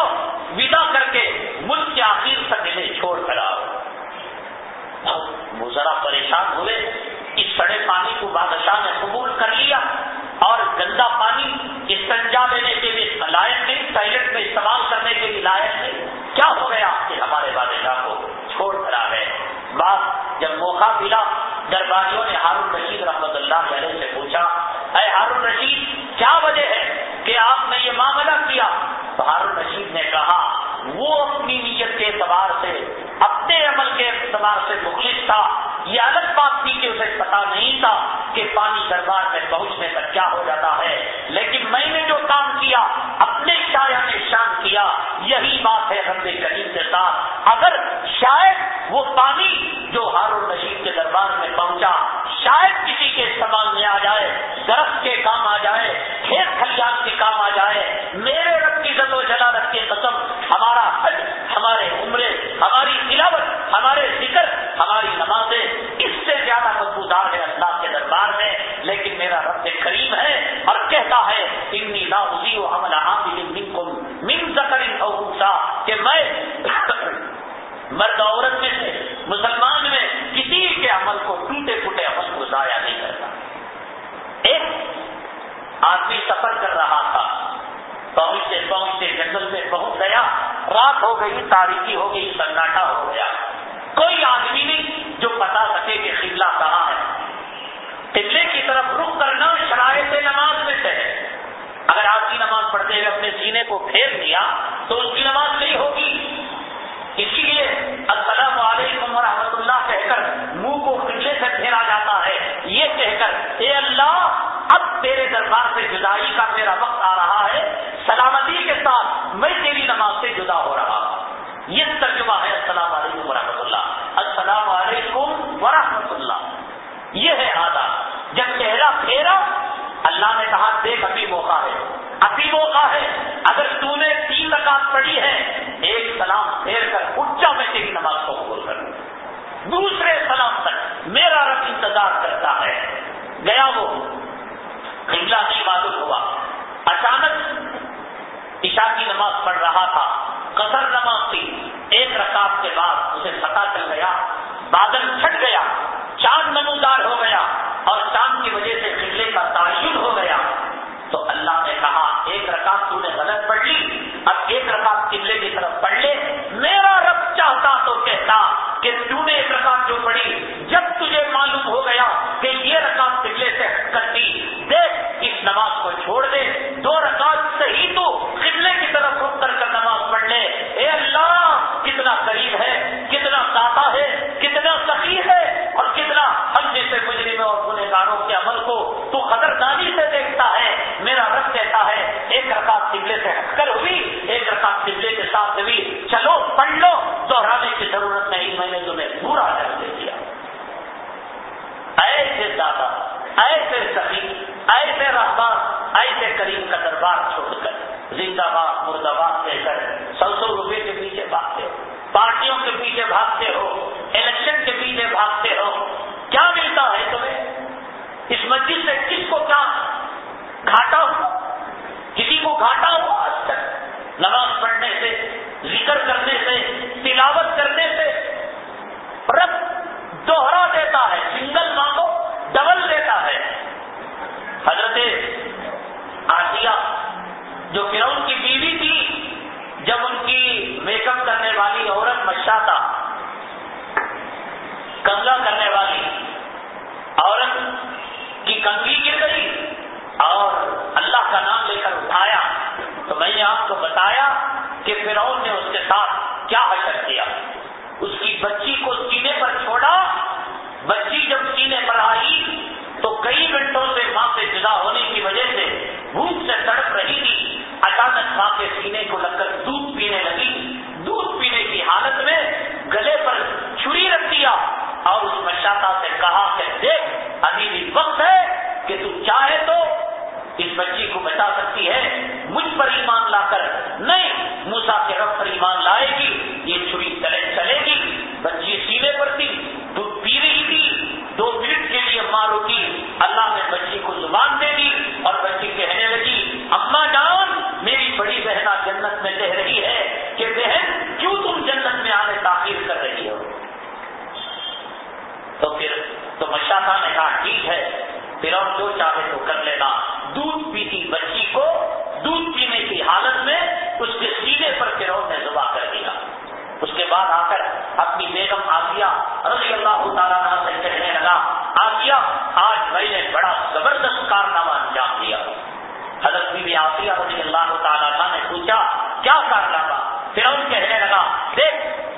ودا کر کے ملک کے آخر تک انہیں چھوڑ کر آؤ وہ ذرا پریشان ہوئے اس سڑے پانی کو بادشاہ نے قبول کر لیا اور گندا پانی استنجا لینے کے لیے لائق نہیں ٹوائلٹ میں استعمال کرنے کے لیے لائق نہیں کیا ہو گیا کہ ہمارے بادشاہ کو چھوڑ کر آ گئے بات جب موقع ملا درباریوں نے ہارون رشید رحمت اللہ علیہ سے پوچھا اے ہارون رشید کیا وجہ ہے کہ آپ نے یہ معاملہ کیا تو ہارون رشید نے کہا وہ اپنی نیت کے اعتبار سے اپنے عمل کے اعتبار سے مخلص تھا یہ الگ بات تھی کہ اسے پتا نہیں تھا کہ پانی دربار میں پہنچنے پر کیا ہو جاتا ہے۔ لیکن میں نے جو کام کیا، اپنے شاعر نے شام کیا، یہی بات ہے رب کریم کے ساتھ۔ اگر شاید وہ پانی جو ہارون رشید کے دربار میں پہنچا شاید کسی کے استعمال میں آ جائے درخت کے کام آ جائے کھیت کھلیان کے کام آ جائے میرے رب کی زد و جلالت کے قسم ہمارا حج ہمارے عمرے ہماری تلاوت ہمارے ذکر ہماری نمازیں اس سے زیادہ بدبودار ہے اللہ کے دربار میں لیکن میرا رب کریم ہے اور کہتا ہے انی لا و عمل عامل منکم من ذکر او انثى کہ میں مرد عورت میں سے مسلمان میں کسی کے عمل کو ٹوٹے پھوٹے عمل کو ضائع نہیں کرتا ایک آدمی سفر کر رہا تھا پہنچتے پہنچتے جنگل میں پہنچ گیا رات ہو گئی تاریخی ہو گئی سناٹا ہو گیا کوئی آدمی نہیں جو بتا سکے کہ قبلہ کہاں ہے قبلے کی طرف رخ کرنا شرائط نماز میں سے ہے اگر آپ کی نماز پڑھتے ہوئے اپنے سینے کو پھیر دیا تو اس کی نماز نہیں ہوگی اسی لیے السلام علیکم ورحمۃ اللہ کہہ کر منہ کو قبلے سے پھیرا جاتا ہے یہ کہہ کر اے اللہ اب تیرے دربار سے جدائی کا میرا وقت آ رہا ہے سلامتی کے ساتھ میں تیری نماز سے جدا ہو رہا ہوں یہ ترجمہ ہے السلام علیکم ورحمۃ اللہ السلام علیکم ورحمۃ اللہ یہ ہے آدھا جب چہرہ پھیرا اللہ نے کہا دیکھ ابھی موقع ہے ابھی موقع ہے اگر تو نے تین رکعت پڑھی ہے ایک سلام پھیر کر اچا میں تیری نماز کو قبول کر دوسرے سلام تک میرا رب انتظار کرتا ہے گیا وہ قبلہ نہیں معلوم ہوا اچانک عشاء کی نماز پڑھ رہا تھا قصر نماز تھی ایک رکعت کے چل گیا، بادل چھٹ گیا، چاند نمودار ہو گیا اور چاند کی وجہ سے قبلے کا تعین ہو گیا۔ تو اللہ نے کہا، ایک رکعت تو نے غلط پڑھ لی، اب ایک رکعت قبلے کی طرف پڑھ لے۔ میرا رب چاہتا تو کہتا کہ تو نے ایک رکعت جو پڑھی، جب تجھے معلوم ہو گیا پڑھ لو دوہرانے کی ضرورت نہیں، میں نے تمہیں پورا کر دے دیا۔ ایسے دادا، ایسے سخی، ایسے رحمان ایسے کریم کا دربار چھوڑ کر، زندہ باد مرد آباد لے کر سو سو روپے کے پیچھے بھاگتے ہو، پارٹیوں کے پیچھے بھاگتے ہو، الیکشن کے پیچھے بھاگتے ہو۔ کیا ملتا ہے تمہیں؟ اس مسجد سے کس کو کیا گھاٹا ہو کسی کو گھاٹا ہو آج تک؟ نماز پڑھنے سے ذکر کرنے سے، تلاوت کرنے سے رب دوہرا دیتا ہے، سنگل مانگو، ڈبل دیتا ہے۔ حضرت آسیہ جو فرعون کی بیوی تھی، جب ان کی میک اپ کرنے والی عورت مشا تھا کنگا کرنے والی عورت کی کنگھی گر گئی۔ اور اللہ کا نام لے کر اٹھایا تو میں نے آپ کو بتایا کہ فرعون نے اس کے ساتھ کیا حشر کیا؟ اس کی بچی کو سینے پر چھوڑا، بچی جب سینے پر آئی تو کئی گھنٹوں سے ماں سے جدا ہونے کی وجہ سے بھوک سے تڑپ رہی تھی۔ اچانک ماں کے سینے کو لگ کر دودھ پینے لگی۔ دودھ پینے کی حالت میں گلے پر چھری رکھ دیا اور اس مشاتا سے کہا کہ دیکھ، ابھی بھی وقت ہے کہ تو چاہے تو اس بچی کو بچا سکتی ہے، مجھ پر ایمان لا کر۔ نہیں موسا کے رب پر ایمان لائے گی، یہ چھری چلے چلے گی۔ بچی سینے پر تھی دودھ پی رہی تھی، دو منٹ کے لیے ماں روکی اللہ نے بچی کو زبان دے دی اور بچی کہنے لگی اما جان، میری بڑی بہنا جنت میں کہہ رہی ہے کہ تم جنت میں تاخیر کر رہی ہو۔ تو پھر تو مشاطا نے کہا، ٹھیک ہے، پھر اور جو چاہے تو کر لینا۔ دودھ پیتی بچی کو دودھ پینے کی حالت میں اس کے سینے پر فرو نے دبا کر دیا۔ اس کے بعد آ کر اپنی بیگم آسیہ رضی اللہ تعالیٰ سے کہنے لگا آسیہ آج میں نے بڑا زبردست کارنامہ انجام دیا۔ حضرت بی آسیہ رضی اللہ تعالیٰ نے پوچھا، کیا کارنامہ؟ پھر کہنے لگا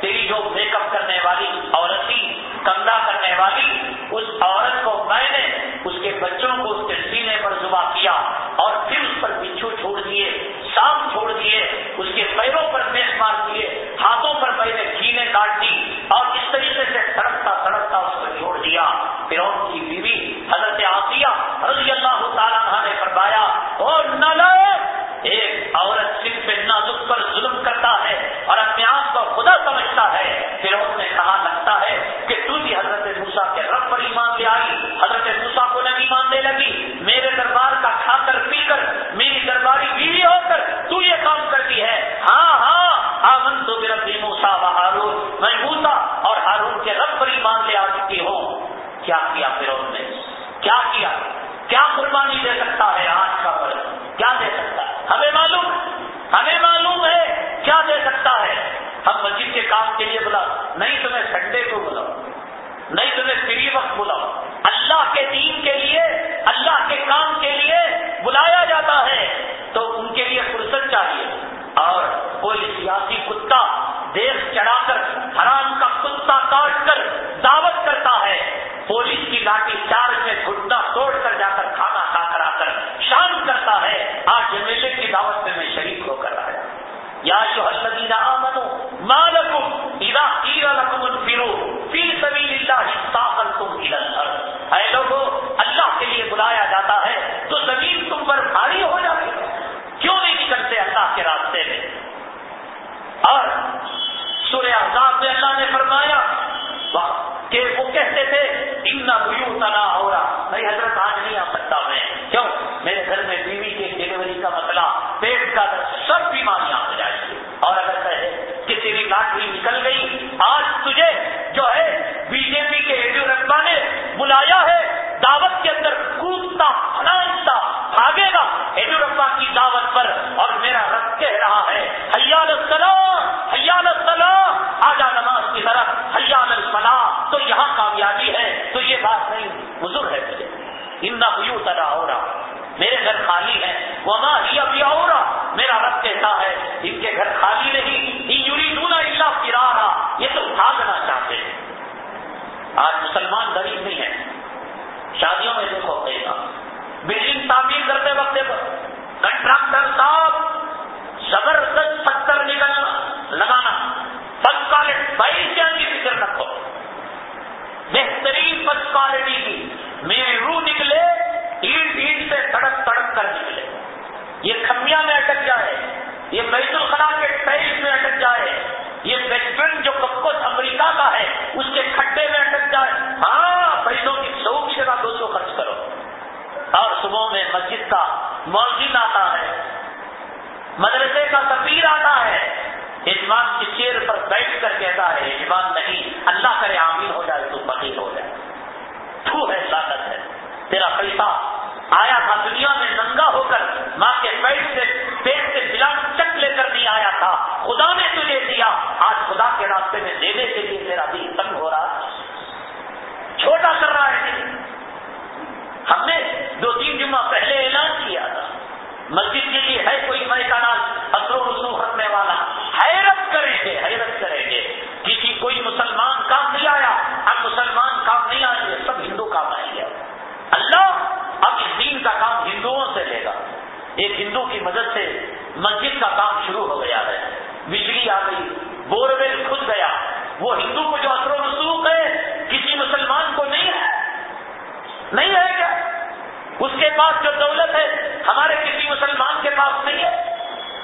تیری جو میک اپ کرنے والی عورت تھی کنگا کرنے والی، اس عورت کو میں نے، اس کے بچوں کو اس کے سینے پر زبا کیا اور پھر اس پر بچھو چھوڑ دیے، سانپ چھوڑ دیے، اس کے پیروں پر میز مار دیے، ہاتھوں پر میں نے کھینے کاٹ دی اور اس طریقے سے سڑکتا سڑکتا اس کو چھوڑ دیا۔ پھر ان کی بیوی حضرت ان بیو ہو رہا میرے گھر خالی ہے۔ وہ ماں ہی ابھی ہو رہا۔ میرا رب کہتا ہے؟ ان کے گھر خالی نہیں۔ یوری ڈونا اللہ فرا رہا یہ تو بھاگنا چاہتے ہیں۔ آج مسلمان غریب نہیں ہے شادیوں میں دیکھو کہے گا بلڈنگ تعمیر کرتے وقت کنٹراکٹر صاحب، زبردست پتھر نکلنا لگانا۔ فسٹ کوالٹی بھائی کی فکر رکھو۔ بہترین فسٹ کوالٹی کی میرے روح نکلے۔ سے تڑک تڑک کر نکلے یہ کھمیا میں اٹک جائے، یہ بیت الخلا کے ٹائلس میں اٹک جائے، یہ ویسٹرن جو کپکوس امریکہ کا ہے، اس کے کھڈے میں اٹک جائے۔ ہاں پیسوں کی سوکھ سے دو سو خرچ کرو۔ اور صبح میں مسجد کا موزن آتا ہے، مدرسے کا سفیر آتا ہے۔ یجمان کی چیر پر بیٹھ کر کہتا ہے یجمان نہیں، اللہ کرے عامل ہو جائے تو فقیر ہو جائے۔ تو ہے لاگت ہے، تیرا پیسہ آیا تھا دنیا میں ننگا ہو کر ماں کے پیٹ سے پیٹ سے بلا چک لے کر نہیں آیا تھا؟ خدا نے تجھے دیا۔ آج خدا کے راستے میں دینے کے لیے تیرا دل تنگ ہو رہا چھوٹا کر رہا ہے۔ ہم نے دو تین جمعہ پہلے اعلان کیا تھا۔ مسجد کے لیے ہے کوئی میدان اثر و رسوخ رکھنے والا۔ حیرت کریں گے، حیرت کریں گے۔ کسی کوئی مسلمان کام نہیں آیا۔ اب مسلمان کام نہیں آئیں گے سب ہندو کام آئیں گے اللہ اب اس دین کا کام ہندوؤں سے لے گا۔ ایک ہندو کی مدد سے مسجد کا کام شروع ہو گیا ہے۔ بجلی آ گئی بورویل کھد گیا۔ وہ ہندو کو جو اثر و رسوخ ہے، کسی مسلمان کو نہیں ہے۔ نہیں ہے کیا؟ اس کے پاس جو دولت ہے، ہمارے کسی مسلمان کے پاس نہیں ہے۔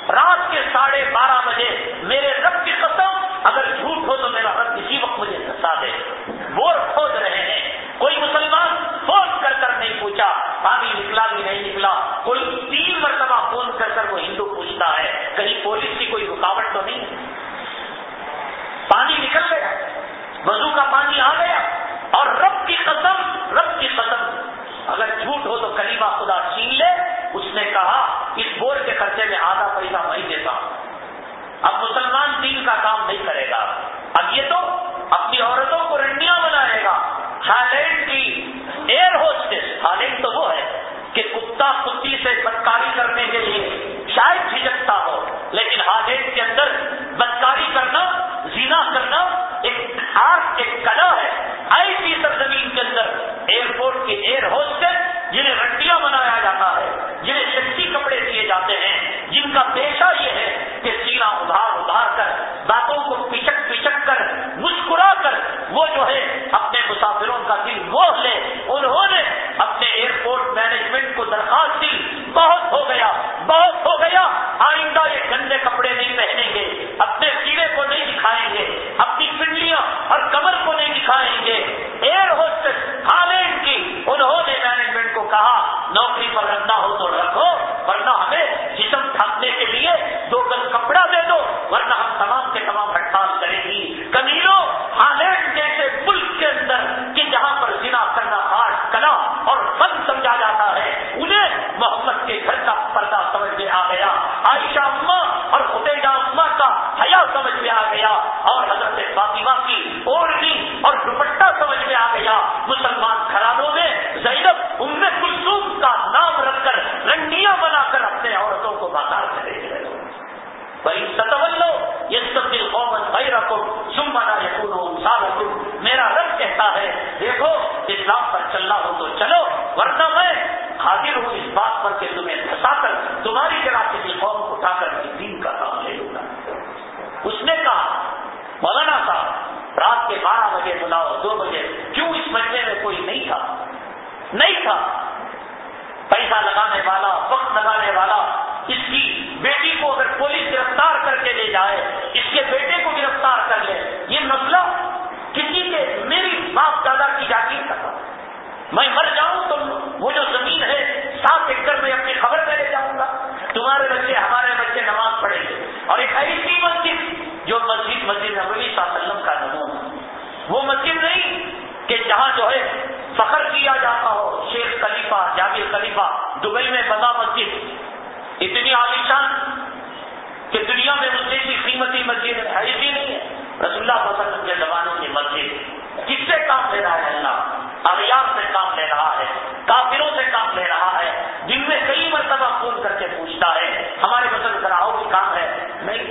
رات کے ساڑھے بارہ بجے میرے رب کی قسم، اگر جھوٹ ہو تو میرا رب اسی وقت مجھے دسا دے۔ بور کھود رہے ہیں۔ کوئی مسلمان فون نہیں پوچھا پانی نکلا بھی نہیں نکلا۔ کوئی تین مرتبہ فون کر کر وہ ہندو پوچھتا ہے، کہیں پولیس کی کوئی رکاوٹ تو نہیں؟ پانی نکل گیا۔ وضو کا پانی آ گیا۔ اور رب کی قسم، رب کی قسم۔ اگر جھوٹ ہو تو کلیمہ خدا چھین لے۔ اس نے کہا، اس بور کے خرچے میں آدھا پیسہ میں دیتا۔ ہوں اب مسلمان دین کا کام نہیں کرے گا۔ شاید جھجکتا ہو، لیکن حادث کے اندر بدکاری کرنا زینا کرنا ایک آرٹ ایک کلا ہے۔ ایسی سرزمین کے اندر ایئرپورٹ کے ایئر ہوسٹل جنہیں رڈیاں بنایا جاتا ہے، جنہیں سیکسی کپڑے دیے جاتے ہیں، جن کا پیش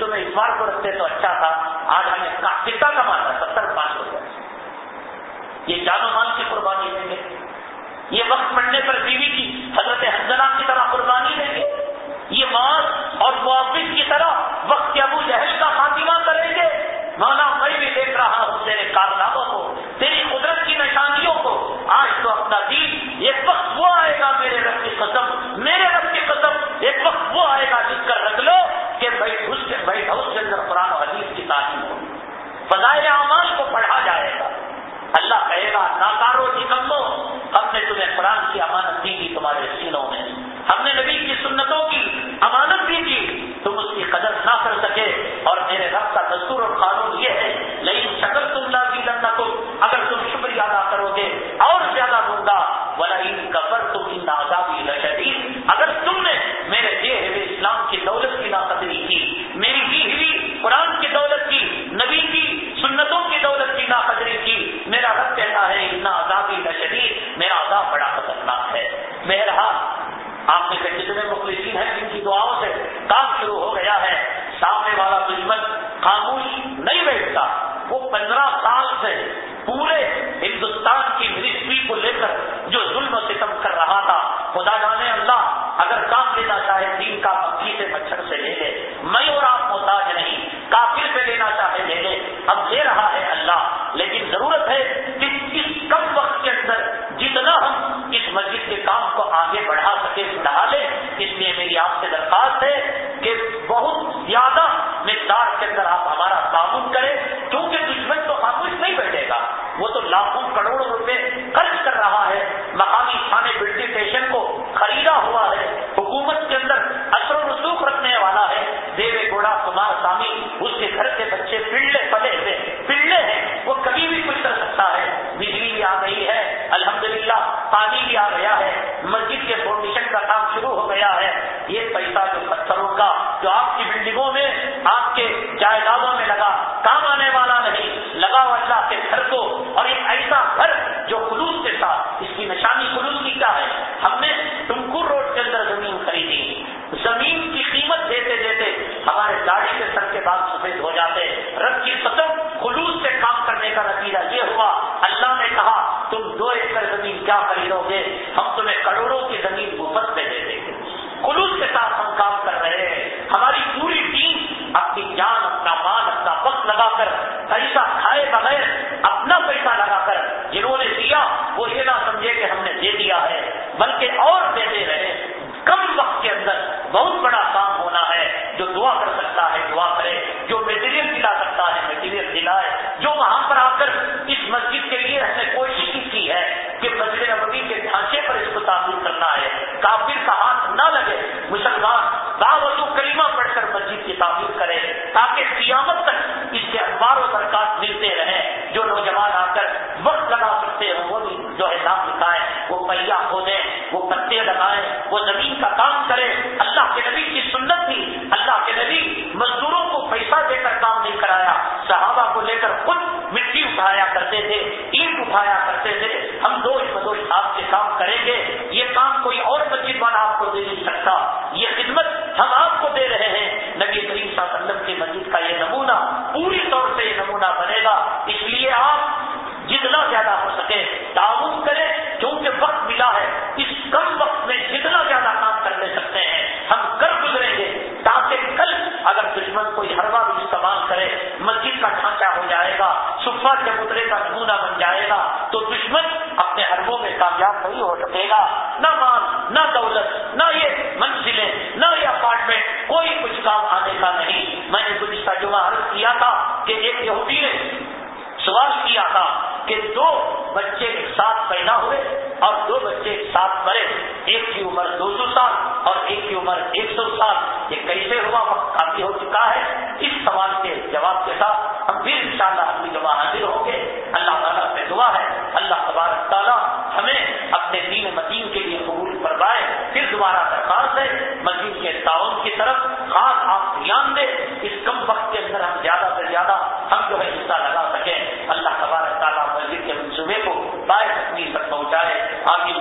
تو میں اتوار کو رکھتے تو اچھا تھا۔ آج ہمیں کتنا کمانا ستر پانچ ہو گیا یہ جان و مال کی قربانی دیں گے۔ یہ وقت پڑنے پر بیوی کی حضرت حضرات کی طرح قربانی دیں گے۔ یہ مان اور موافق کی طرح وقت کے ابو جہل کا خاتمہ کریں گے۔ مانا میں بھی دیکھ رہا ہوں تیرے کارناموں کو، تیری قدرت کی نشانیوں کو۔ آج تو اپنا دین ایک وقت وہ آئے گا میرے رب کی قدم میرے رب کی قدم ایک وقت وہ آئے گا جس کا اس وائٹ ہاؤس کے اندر قرآن و حدیث کی تعلیم ہوگی۔ فضائل اعمال کو پڑھا جائے گا۔ اللہ کہے گا ناکارو نکمو ہم نے تمہیں قرآن کی امانت دی تھی تمہارے سینوں میں۔ ہم نے نبی کی سنتوں کی امانت دی تھی۔ تم اس کی قدر نہ کر سکے۔ اور میرے رب کا دستور اور قانون یہ ہے لیکن شکر تم لا کی لڑنا کو اگر تم شکریہ ادا کرو گے، اور زیادہ دوں گا ولا ان کفر تم ان آزادی لشدید۔ اگر آپ نے کہیں کتنے مخلصین ہیں جن کی دعاؤں سے کام شروع ہو گیا ہے؟ سامنے والا دشمن خاموشی درخواست ہے کہ بہت زیادہ مقدار کے اندر آپ ہمارا تعاون کریں کیوں کیا خریدو گے ہم تمہیں کروڑوں کی زمین مفت میں دے دیں گے۔ خلوص کے ساتھ ہم کام کر رہے ہیں۔ ہماری پوری ٹیم اپنی جان، اپنا مال، اپنا وقت لگا کر پیسہ کھائے بغیر تھے اینٹ اٹھایا کرتے تھے ہم دوش بدوش آپ کے کام کریں گے۔ نہیں ہو سکے گا۔ نہ مان نہ دولت، نہ یہ منزلیں، نہ یہ اپارٹمنٹ کوئی کچھ کام آنے کا نہیں۔ میں نے کچھ ترجمہ عرض کیا تھا کہ ایک یہودی نے سوال کیا تھا کہ دو بچے ایک ساتھ پیدا ہوئے اور دو بچے ایک ساتھ مرے۔ ایک کی عمر دو سو سال اور ایک کی عمر ایک سو سال۔ یہ کیسے ہوا؟ وقت کافی ہو چکا ہے۔ اس سوال کے جواب کے ساتھ اپنے دین مدین کے لیے قبول فرمائے، پھر دوبارہ درخواست ہے مسجد کے تعاون کی طرف خاص آپ دھیان دیں اس کم وقت کے اندر ہم زیادہ سے زیادہ ہم جو ہے حصہ لگا سکیں۔ اللہ تبارک تعالیٰ مسجد کے منصوبے کو باعث تک پہنچائے۔ آگے